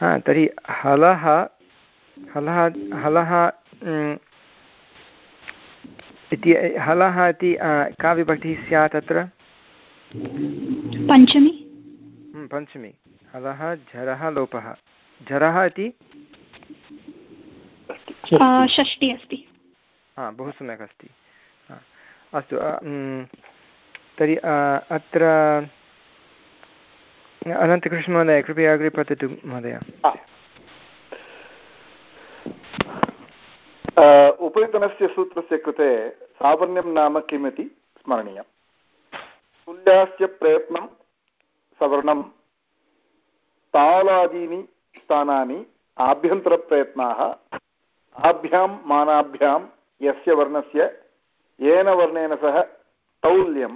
S1: हा तर्हि हलः हलः हलः इति हलः इति का विभक्तिः स्यात् अत्र?
S4: पञ्चमी।
S1: पञ्चमी। हलः झरः लोपः। झरः इति?
S4: षष्टि अस्ति।
S1: हा बहु सम्यक् अस्ति। अस्तु तर्हि अत्र अनन्तकृष्णमहोदय कृपया अग्रे पठतु महोदय।
S7: उपयुक्तनस्य सूत्रस्य कृते सावर्ण्यं नाम किम् इति स्मरणीयम्? तुल्यास्य प्रयत्नं, सवर्णं, तालादीनि स्थानानि, आभ्यन्तरप्रयत्नाः, आभ्यां, मानाभ्यां, यस्य वर्णस्य येन वर्णेन सह तौल्यं,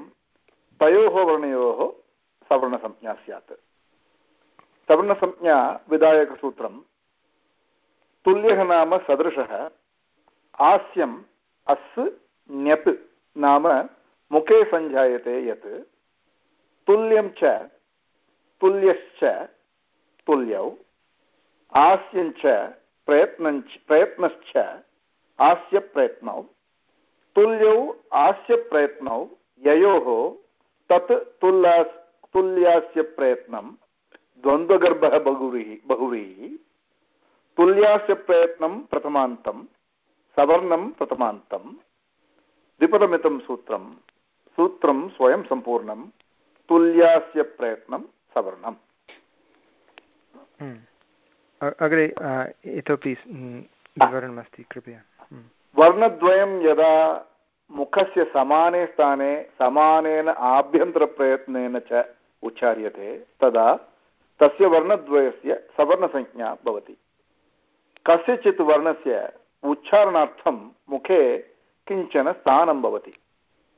S7: तयोः वर्णयोः सवर्णसंज्ञा स्यात्। सवर्णसंज्ञा विधायकसूत्रं तुल्यः नाम सदृशः, आस्यम् अस् ण्यप् नाम मुखे सञ्जायते यत्, तुल्यं च, तुल्यश्च, तुल्यौ आस्यञ्च प्रयत्नञ्च प्रयत्नश्च, आस्यप्रयत्नौ, तुल्यौ, आस्यप्रयत्नौ, ययोः, तत् तुल्ला तुल्यास्य प्रयत्नं द्वन्द्वगर्भः बहुव्रीः बहुव्रीः तुल्यास्य प्रयत्नं प्रथमान्तं सवर्णं प्रथमान्तं द्विपदमितं सूत्रं सूत्रं स्वयं सम्पूर्णं तुल्यास्य प्रयत्नं सवर्णम्
S1: हम्म। अग्रे इतोपि विवरणमस्ति कृपया हम्म।
S7: वर्णद्वयं यदा मुखस्य समाने स्थाने समानेन आभ्यन्तरप्रयत्नेन च उच्चार्यते तदा तस्य वर्णद्वयस्य सवर्णसंज्ञा भवति। कस्यचित् वर्णस्य उच्चारणार्थं मुखे किंचन स्थानं भवति।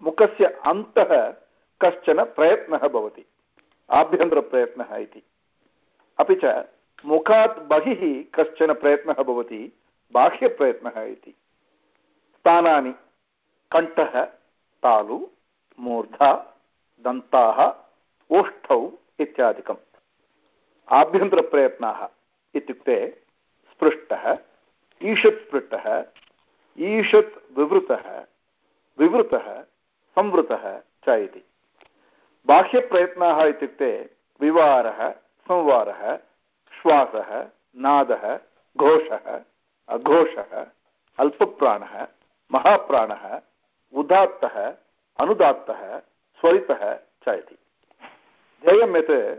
S7: मुखस्य अन्तः कश्चन प्रयत्नः भवति। आभ्यन्तरप्रयत्नः इति। अपि च मुखात् बहिः कश्चन प्रयत्नः भवति, बाह्यप्रयत्नः इति। स्थानानि कण्ठः, तालु, मूर्धा, दन्ताः ओष्ठौ इत्यादिकम्। आभ्यन्तरप्रयत्नाः इत्युक्ते स्पृष्टः ईषत् स्पृष्टः ईषत् विवृतः विवृतः, संवृतः च इति। बाह्यप्रयत्नाः इत्युक्ते विवारः, संवारः, श्वासः, नादः, घोषः, अघोषः, अल्पप्राणः, महाप्राणः, उदात्तः, अनुदात्तः, स्वरितः च इति। ध्येयं यत्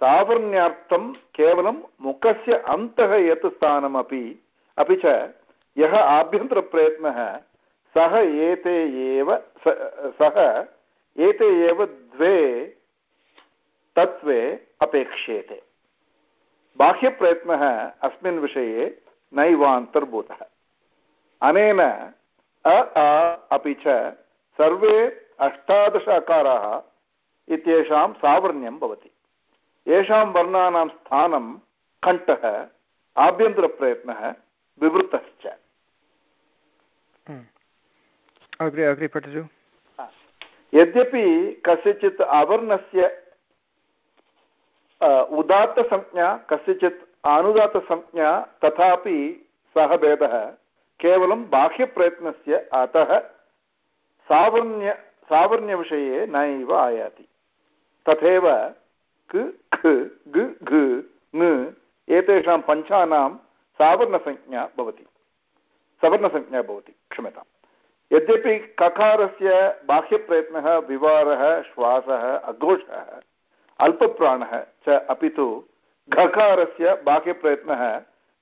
S7: सावर्ण्यार्थं केवलं मुखस्य अन्तः यत् स्थानमपि, अपि च यः आभ्यन्तरप्रयत्नः, सः एते एव सः एते एव द्वे, तत्त्वे अपेक्ष्येते। बाह्यप्रयत्नः अस्मिन् विषये नैवान्तर्भूतः। अनेन अ अपि च सर्वे अष्टादश अकाराः इत्येषां सावर्ण्यं भवति। येषां वर्णानां स्थानं कण्ठः आभ्यन्तरप्रयत्नः विवृतश्च।
S1: हम्म। अग्रे अग्रे पठतु।
S7: यद्यपि कस्यचित् अवर्णस्य उदात्तसंज्ञा कस्यचित् अनुदात्तसंज्ञा तथापि सः भेदः केवलं बाह्यप्रयत्नस्य अतः सावर्ण्य सावर्ण्यविषये नैव आयाति। तथैव क, ख, ग, घ, ङ, एतेषां पञ्चानां सावर्णसंज्ञा भवति। सवर्णसंज्ञा भवति, क्षम्यताम्। यद्यपि ककारस्य बाह्यप्रयत्नः, विवारः, श्वासः, अघोषः, अल्पप्राणः च अपि तु घकारस्य बाह्यप्रयत्नः,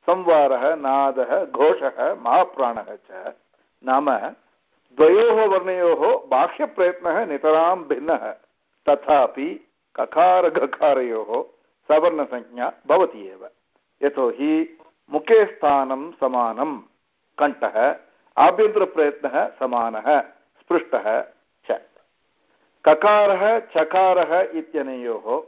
S7: संवारः, नादः, घोषः, महाप्राणः च, नाम द्वयोः वर्णयोः बाह्यप्रयत्नः नितरां भिन्नः। तथापि ककारघकारयोः सवर्णसंज्ञा भवति एव। यतोहि मुखे स्थानं समानं, कण्ठः, आभ्यन्तरप्रयत्नः समानः, स्पृष्टः च। ककारः, चकारः इत्यनयोः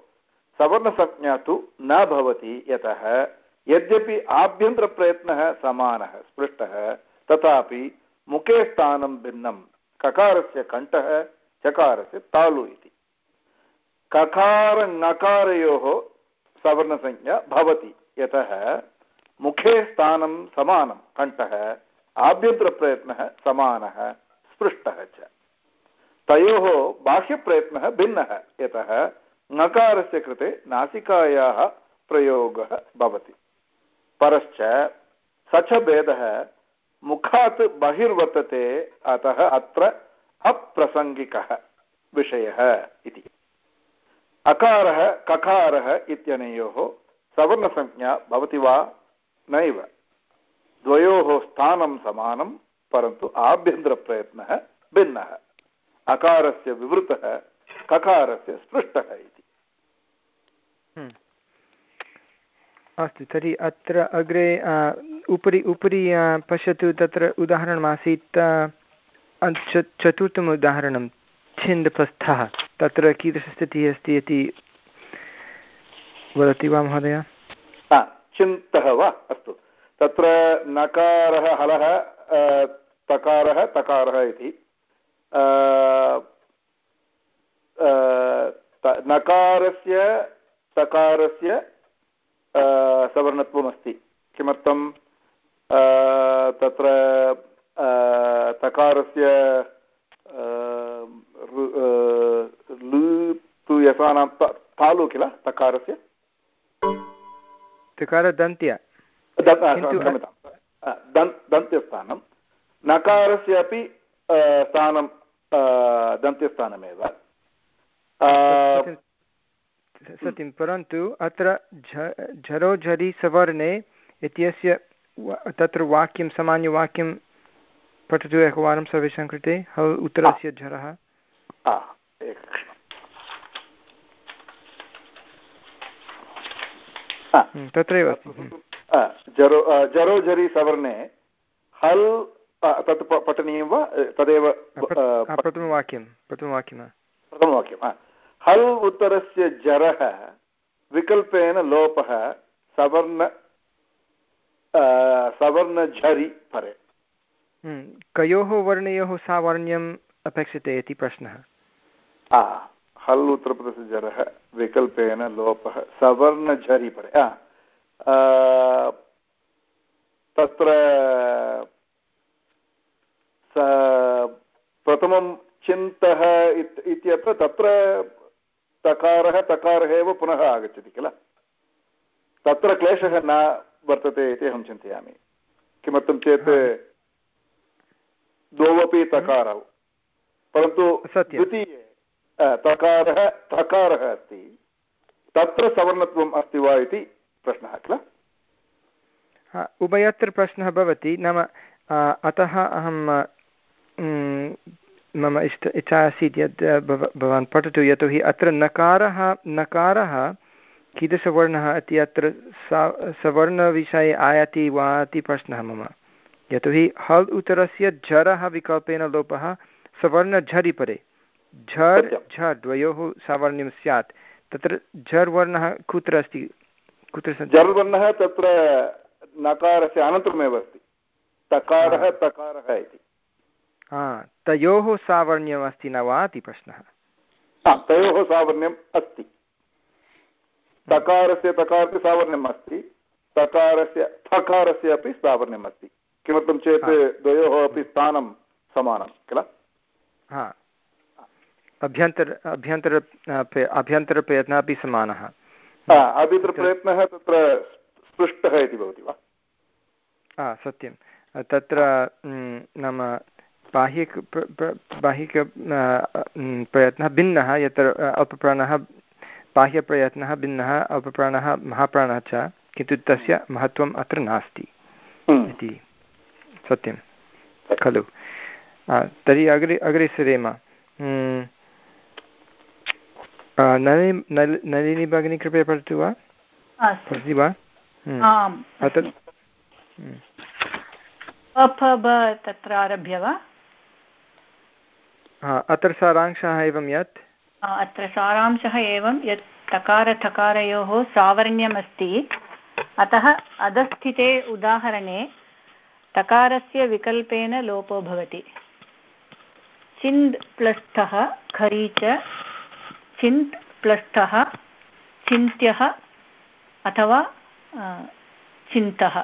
S7: सवर्णसंज्ञा तु न भवति यतः यद्यपि आभ्यन्तरप्रयत्नः समानः, स्पृष्टः, तथापि मुखे स्थानं भिन्नं, ककारस्य कण्ठः, चकारस्य तालु इति। ककारङकारयोः सवर्णसंज्ञा भवति। यतः मुखे स्थानं समानं, कण्ठः आभ्यन्तरप्रयत्नः समानः, स्पृष्टः च। तयोः बाह्यप्रयत्नः भिन्नः। यतः ङकारस्य कृते नासिकायाः प्रयोगः भवति। परश्च स च भेदः मुखात् बहिर्वर्तते, अतः अत्र अप्रसङ्गिकः विषयः इति। अकारः ककारः इत्यनयोः सवर्णसंज्ञा भवति वा? नैव। द्वयोः स्थानं समानं, परन्तु आभ्यन्तरप्रयत्नः भिन्नः। अकारस्य विवृतः, ककारस्य स्पृष्टः इति।
S1: हम्म। अस्तु, तर्हि अत्र अग्रे उपरि उपरि पश्यतु तत्र उदाहरणमासीत् चतुर्थम् उदाहरणं छिन्दप्रस्थः तत्र कीदृशस्थितिः अस्ति इति वदति वा महोदय?
S7: चिन्तः वा? अस्तु। तत्र नकारः, हलः तकारः तकारः इति। नकारस्य, तकारस्य सवर्णत्वमस्ति। किमर्थं तत्र तकारस्य लु तालु किल तकारस्य?
S1: तकारदन्त्य
S7: दन्त्यस्थानं। नकारस्य अपि स्थानं दन्त्यस्थानमेव।
S1: सत्यं परन्तु अत्र झरो झरि सवर्णे इत्यस्य तत्र वाक्यं सामान्यवाक्यं पठतु एकवारं सर्वेषां कृते। ह उत्तरस्य झरः। हम्म, तत्रैव।
S7: जरो जरो झरि सवर्णे हल् तत् पठनीयं वा तदेव
S1: प्रथमवाक्यं प्रथमवाक्यं
S7: प्रथमवाक्यं हल् उत्तरस्य जरः विकल्पेन लोपः सवर्ण सवर्णझरि परे।
S1: हम्म, कयोः वर्णयोः सावर्ण्यम् अपेक्षते इति प्रश्नः।
S7: हल् उत्तरप्रदेशस्य जरः विकल्पेन लोपः सवर्णझरि परे तत्र प्रथमं चिन्तः इत्यत्र तत्र तकारः तकारः एव पुनः आगच्छति किल? तत्र क्लेशः न वर्तते इति अहं चिन्तयामि। किमर्थं चेत् द्वौ अपि तकारौ। परन्तु द्वितीये तकारः तकारः अस्ति। तत्र सवर्णत्वम् अस्ति वा इति प्रश्नः किल?
S1: उभयत्र प्रश्नः भवति। नाम अतः अहं मम इष्ट, इच्छा आसीत् यत् भवान् पठतु। यतोहि अत्र नकारः नकारः कीदृशवर्णः इति अत्र सा, सवर्णविषये आयाति वा इति प्रश्नः मम। यतोहि हल् उत्तरस्य झरः विकल्पेन लोपः सवर्णझरि परे झर् झर् द्वयोः सावर्ण्यं स्यात्। तत्र झर् वर्णः कुत्र अस्ति? कुत्र
S7: झर् वर्णः तत्र नकारस्य अनन्तरमेव अस्ति। तकारः तकारः इति।
S1: हा तयोः सावर्ण्यम् अस्ति न वा इति प्रश्नः?
S7: तयोः सावर्ण्यम् अस्ति। तकारस्य तकारस्य सावर्ण्यम् अस्ति। तकारस्य थकारस्य अपि सावर्ण्यम् अस्ति। किमर्थं चेत् द्वयोः अपि स्थानं समानं किल?
S1: हा। अभ्यन्तर अभ्यन्तर अभ्यन्तरप्रयत्नः अपि समानः।
S7: अभ्यन्तरप्रयत्नः तत्र स्पृष्टः इति भवति वा?
S1: हा सत्यं तत्र नाम बाह्यिक बाह्यिक प्रयत्नः भिन्नः यत्र अल्पप्राणः बाह्यप्रयत्नः भिन्नः अल्पप्राणः महाप्राणः च किन्तु तस्य महत्त्वम् अत्र नास्ति हम्म। इति सत्यं। खलु। तर्हि अग्रे अग्रे सरेम। नलिनी नलिनी भगिनी कृपया पठतु वा पठति वा।
S2: तत्र आरभ्य वा
S1: अत्र सारांशः एवं यत्
S2: अत्र सारांशः एवं यत् टकारथकारयोः सावर्ण्यमस्ति अतः अधस्थिते उदाहरणे टकारस्य विकल्पेन लोपो भवति चिन्द् प्लस्थः खरी च चिन्त् प्लस्थः चिन्त्यः अथवा चिन्तः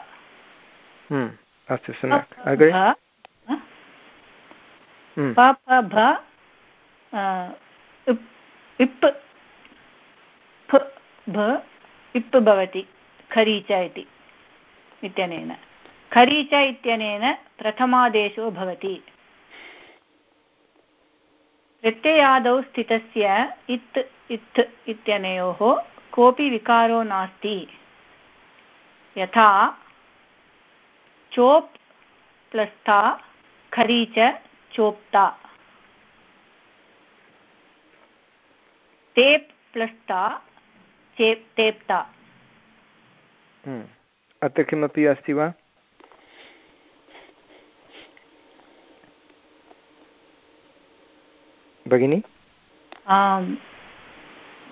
S1: हम्म, अस्तु सम्यक् अग्रे हम्म।
S2: प प भ इप् फ भ इप् भवति खरीच इति इत्यनेन खरीच इत्यनेन प्रथमादेशो भवति प्रत्ययादौ स्थितस्य इत् इत् इत्यनयोः कोऽपि विकारो नास्ति। यथा, चोप् प्लस्ता खरी च चोप्ता। तेप् प्लस्ता चेप् तेप्ता।
S1: हम्म। अत्र किमपि अस्ति वा? भगिनि?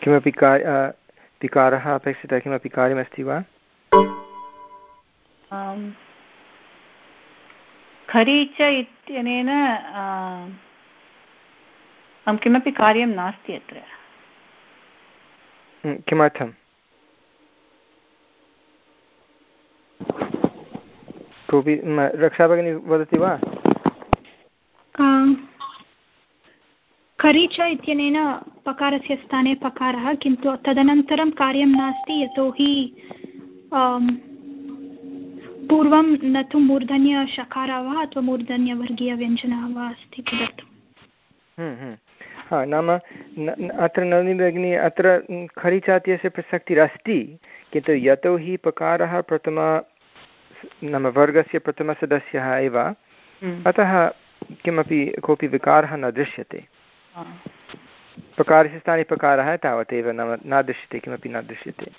S1: किमपि कार् विकारः अपेक्षितः किमपि कार्यमस्ति वा?
S2: खरीच इत्यनेन किमपि कार्यं नास्ति अत्र।
S1: किमर्थं कोऽपि रक्षाभगिनी वदति वा?
S4: खरीच इत्यनेन पकारस्य स्थाने पकारः किन्तु तदनन्तरं कार्यं नास्ति यतोहि पूर्वं न तु मूर्धन्यशकारः वा अथवा मूर्धन्यवर्गीयव्यञ्जनः वा अस्ति तदर्थम्
S1: हम्म, हम्म। हा नाम अत्र नवनी भगिनी अत्र खरिचात्यस्य प्रसक्तिरस्ति किन्तु यतोहि पकारः प्रथम नाम वर्गस्य प्रथमसदस्यः एव हम्म। अतः किमपि कोऽपि विकारः न दृश्यते पकारस्य स्थाने पकारः तावदेव नाम न दृश्यते किमपि न दृश्यते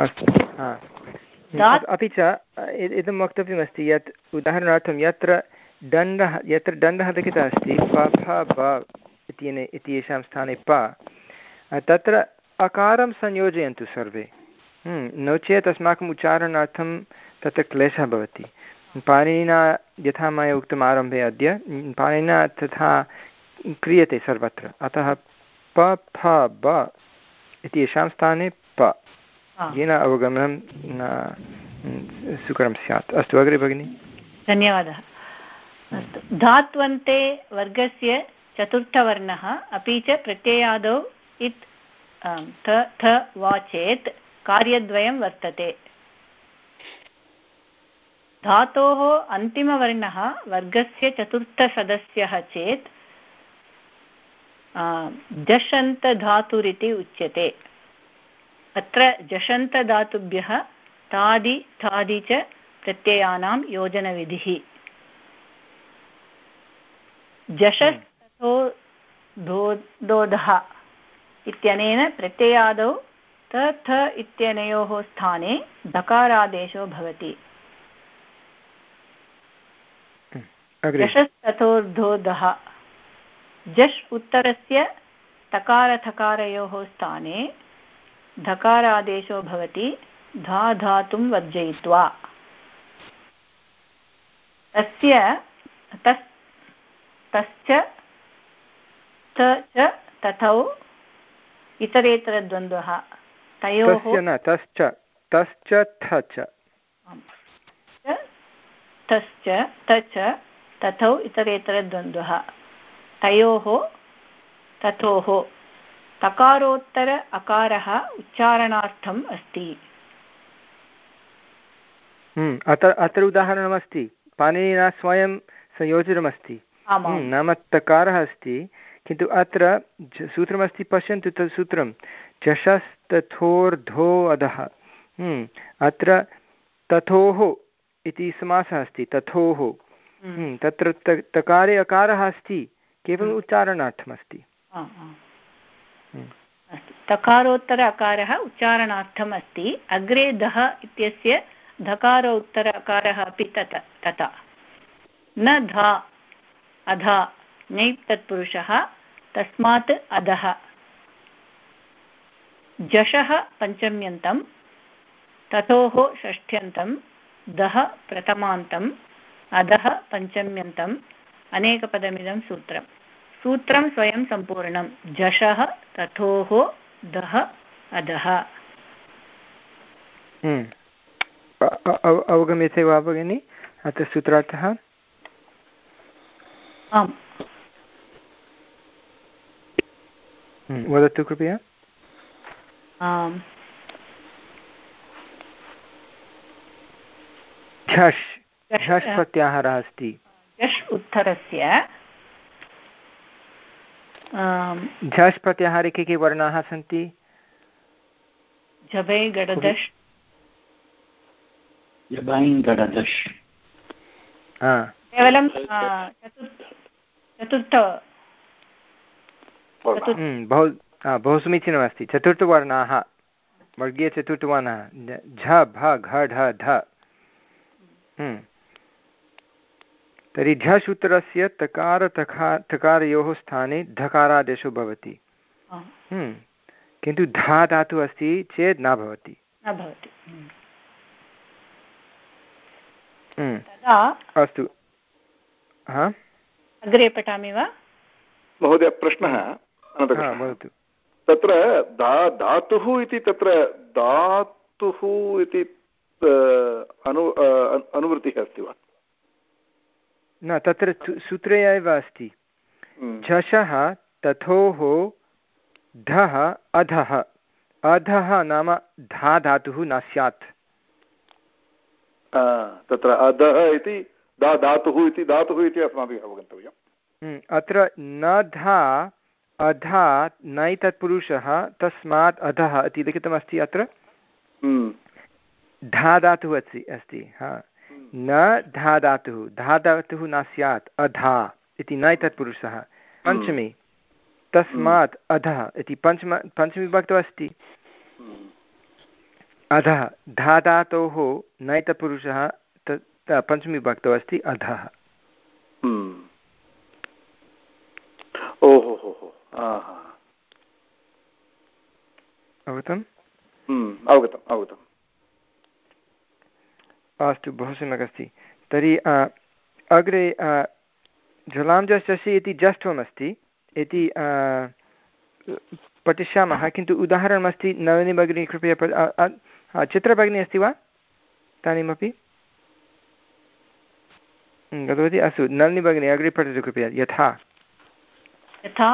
S1: अस्तु अपि च इदं वक्तव्यमस्ति यत् उदाहरणार्थं यत्र दण्डः यत्र दण्डः लिखितः अस्ति प फ ब इत्यन इत्येषां स्थाने प तत्र अकारं संयोजयन्तु सर्वे। हम्म, नो चेत् अस्माकम् उच्चारणार्थं तत्र क्लेशः भवति। पाणिनिना यथा मया उक्तम् आरम्भे अद्य पाणिनिना तथा क्रियते सर्वत्र। अतः प फ ब इत्येषां स्थाने प। येन अवगमनं सुकरं स्यात्। अस्तु अग्रे भगिनि।
S2: धन्यवादः। अस्तु। धात्वन्ते वर्गस्य चतुर्थवर्णः अपि च प्रत्ययादौ इत् थ थ वा चेत् कार्यद्वयं वर्तते। धातोः अन्तिमवर्णः वर्गस्य चतुर्थसदस्यः चेत् जषन्तधातुरिति उच्यते। अत्र जषन्तधातुभ्यः तादि थादि च प्रत्ययानां योजनविधिः। जषस्तथो दोधः इत्यनेन प्रत्ययादौ त इत्यनयोः स्थाने धकारादेशो भवति। जषस्तथोर्धोधः जश् उत्तरस्य तकारथकारयोः स्थाने धकारादेशो भवति धा धातुं वर्जयित्वा। तस्य तस् तश्च त च तथौ इतरेतरद्वन्द्वः। तयोः
S1: न तश्च तश्च थ च।
S2: तश्च तच तथौ इतरेतरद्वन्द्वः। तयोः तथोः तकारोत्तर अकारः उच्चारणार्थम् अस्ति।
S1: हम्म, अत्र अत्र उदाहरणमस्ति। पाणिनिना स्वयं संयोजितमस्ति हम्म, नाम तकारः अस्ति। किन्तु अत्र सूत्रमस्ति पश्यन्तु तत् सूत्रं। चषस्तथोर्धो अधः। हम्म, अत्र तथोः इति समासः अस्ति। तथोः। तत्र तकारे अकारः अस्ति केवलम् उच्चारणार्थमस्ति।
S2: तकारोत्तर अकारः उच्चारणार्थम् अस्ति। अग्रे दः इत्यस्य धकारोत्तर अकारः अपि तत तथा। न धा अधा नैप् तत्पुरुषः तस्मात् अधः। जशः पञ्चम्यन्तं ततोः षष्ठ्यन्तं दः प्रथमान्तम् अधः पञ्चम्यन्तम् अनेकपदमिदं सूत्रं सूत्रं स्वयं सम्पूर्णं जशः तथोः दः अधः।
S1: हम्म। अवगम्यते वा भगिनि? अत्र सूत्रार्थः?
S2: आम्।
S1: हम्म, वदतु कृपया। झष् झष् प्रत्याहारः अस्ति।
S2: झष् उत्तरस्य
S1: झष् प्रत्याहारे के के वर्णाः सन्ति?
S2: जबै गडदश् केवलं चतुर्थ
S1: हम्म, बहु बहु समीचीनमस्ति चतुर्थवर्णाः वर्गीयचतुर्थवर्णः झ भ घ ढ ध। हम्म। तर्हि झसूत्रस्य तकार तका तकारयोः स्थाने धकारादेशो भवति। हम्म। किन्तु धा धातुः अस्ति चेत् न भवति। अस्तु।
S2: अग्रे पठामि वा?
S7: महोदय प्रश्नः
S1: वदतु।
S7: तत्र धा धातुः इति तत्र धातुः इति अनु अनुवृत्तिः अस्ति वा?
S1: न तत्र सूत्रे एव अस्ति। हम्म। झषः तथोः धः अधः। अधः नाम धा धातुः न स्यात्।
S7: तत्र अधः इति दा धातुः इति धातुः इति अस्माभिः अवगन्तव्यम्।
S1: हम्म, अत्र न धा अधा नै तत्पुरुषः तस्मात् अधः इति लिखितमस्ति अत्र।
S7: हम्म।
S1: धा धातुः अस्ति अस्ति हा। न धा धातुः धा धातुः न स्यात्। अधा इति नै तत्पुरुषः पञ्चमी। तस्मात् अधः इति पञ्चम पञ्चमीविभक्तौ अस्ति। अधः। धा धातोः नै तत्पुरुषः तत् पञ्चमीविभक्तौ अस्ति। अधः। अवगतम्?
S7: अवगतम् अवगतम्।
S1: अस्तु बहु सम्यक् अस्ति तर्हि अग्रे जलां जसि इति जष्ट्वमस्ति इति पठिष्यामः। किन्तु उदाहरणमस्ति नलिनी भगिनी कृपया चित्रभगिनी अस्ति वा? इदानीमपि? गतवती अस्तु नलिनी भगिनी अग्रे पठतु कृपया यथा।
S2: यथा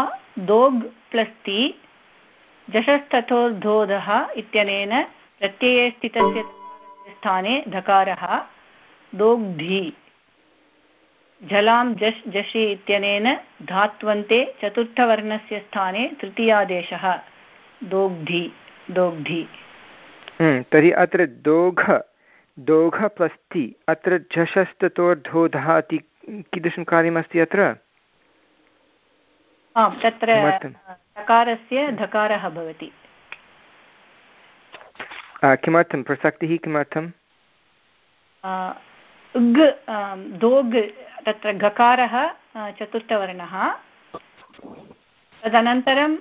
S2: दोग् प्लस्ति जशस्तथोर्धोधः इत्यनेन प्रत्यये स्थितस्य स्थाने धकारः दोग्धि। झलां जश् जषि इत्यनेन धात्वन्ते चतुर्थवर्णस्य स्थाने तृतीयादेशः। दोग्धि दोग्धि।
S1: हम्म, तर्हि अत्र दोघ दोघ प्लस्ति अत्र झषस्ततोर्धोधः इति कीदृशं कार्यमस्ति अत्र?
S2: आम् तत्र धकारस्य धकारः भवति।
S1: किमर्थं? प्रसक्तिः किमर्थम्
S2: उग् दोग् तत्र गकारः चतुर्थवर्णः। तदनन्तरं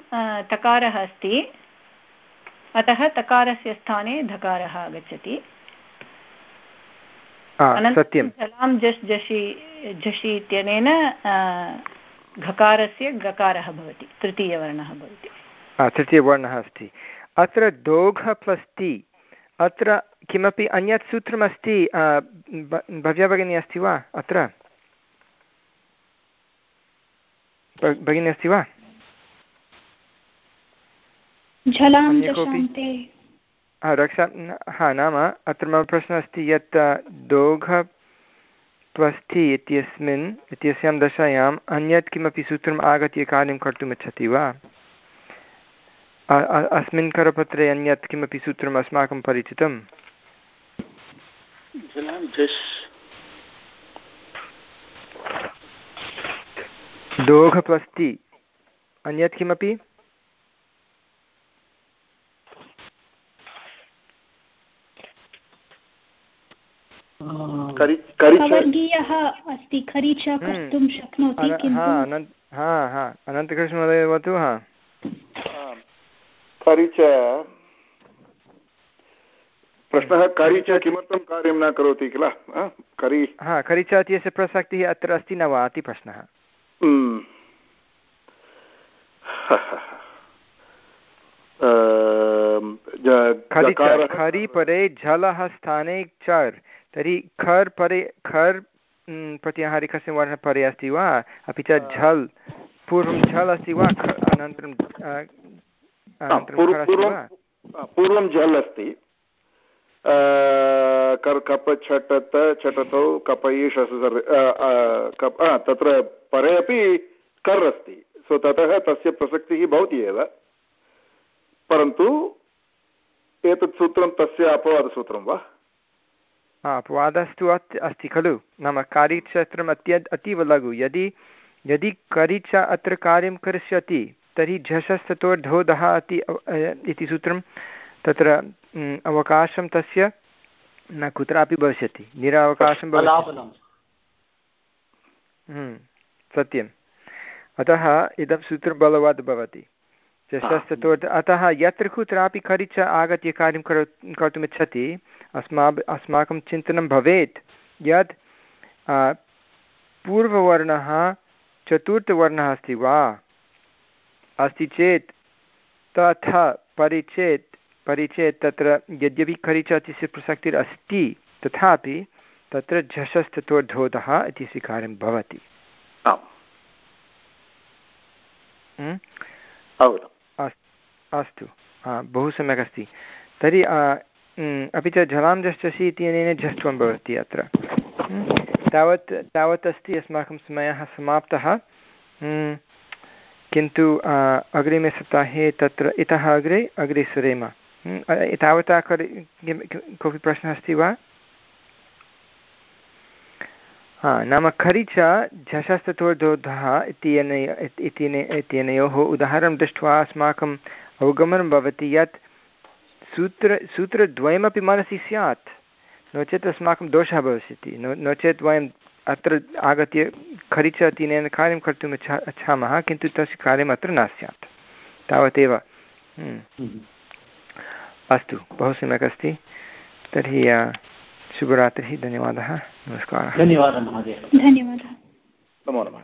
S2: तकारः अस्ति। अतः तकारस्य स्थाने धकारः आगच्छति।
S1: सत्यं
S2: जलां जस् जषि झषि इत्यनेन घकारस्य गकारः भवति तृतीयवर्णः भवति।
S1: तृतीयवर्णः अस्ति। अत्र दोघ प्लस् ति अत्र किमपि अन्यत् सूत्रमस्ति भव्या भगिनी अस्ति वा? अत्र? भगिनी अस्ति वा? रक्षा हा नाम अत्र मम प्रश्नः अस्ति यत् दोघ प्लस्थि इत्यस्मिन् इत्यस्यां दशायाम् अन्यत् किमपि सूत्रम् आगत्य कार्यं कर्तुमिच्छति वा? अस्मिन् करपत्रे अन्यत् किमपि सूत्रम् अस्माकं परिचितम् दोघप्लस्ति अन्यत् किमपि
S4: वर्गीयः अस्ति खरीच कर्तुं शक्नोति
S1: हा हा अनन्तकृष्णमहोदय वदतु हा
S7: करि च प्रश्नः करि च किमर्थं कार्यं न करोति किल? करि।
S1: हा करि च इत्यस्य प्रसक्तिः अत्र अस्ति न वा इति प्रश्नः। खरि परे झलः स्थाने चर्। तर्हि खर् परे खर् प्रत्याहारिकस्य वर्णः परे अस्ति वा? अपि च झल्। पूर्वं झल् अस्ति वा? अनन्तरं
S7: पूर्वं झल् अस्ति। कप छटत छटतौ कपयीष कप् तत्र परे अपि कर् अस्ति। सो ततः तस्य प्रसक्तिः भवति एव। परन्तु एतत् सूत्रं तस्य अपवादसूत्रं वा?
S1: अपवादस्तु अस्ति खलु। नाम कारिक्षेत्रम् अत्य अतीव लघु। यदि यदि करिच अत्र कार्यं करिष्यति तर्हि झषस्ततोर्धोधः इति इति सूत्रं तत्र अवकाशं तस्य न कुत्रापि भविष्यति। निरावकाशं सत्यम्। अतः इदं सूत्रं बलवत् भवति। चषस्ततोर्थ अतः यत्र कुत्रापि खरिच आगत्य कार्यं करो कर्तुमिच्छति अस्माभिः अस्माकं चिन्तनं भवेत्। यत् पूर्ववर्णः चतुर्थवर्णः अस्ति वा? अस्ति चेत् तथा परिचेत् परिचेत् तत्र यद्यपि खरिचातिस्य प्रसक्तिरस्ति तथापि तत्र झषस्ततोर्धोधः इति स्वीकारं भवति। अस्तु। बहु सम्यक् अस्ति तर्हि अपि च झलां झष्टसि इत्यनेन झष्ट्वं भवति अत्र। तावत् तावत् अस्ति। अस्माकं समयः समाप्तः। किन्तु अग्रिमे सप्ताहे तत्र इतः अग्रे अग्रे सरेम। तावता कोऽपि प्रश्नः अस्ति वा? हा, नाम खरि च झषस्ततोर्धोधः इत्यनयोः उदाहरणं दृष्ट्वा अस्माकम् अवगमनं भवति यत् सूत्र, सूत्रद्वयमपि मनसि स्यात्। नो चेत् अस्माकं दोषः भविष्यति। नो नो चेत् वयं अत्र आगत्य खरिच अतीनेन कार्यं कर्तुम् इच्छा इच्छामः किन्तु तस्य कार्यम् अत्र न स्यात्। तावदेव। हम्म। अस्तु बहु सम्यक् अस्ति। तर्हि शुभरात्रिः धन्यवादः नमस्कारः।
S5: धन्यवादः महोदय।
S4: धन्यवादः।
S1: नमो नमः।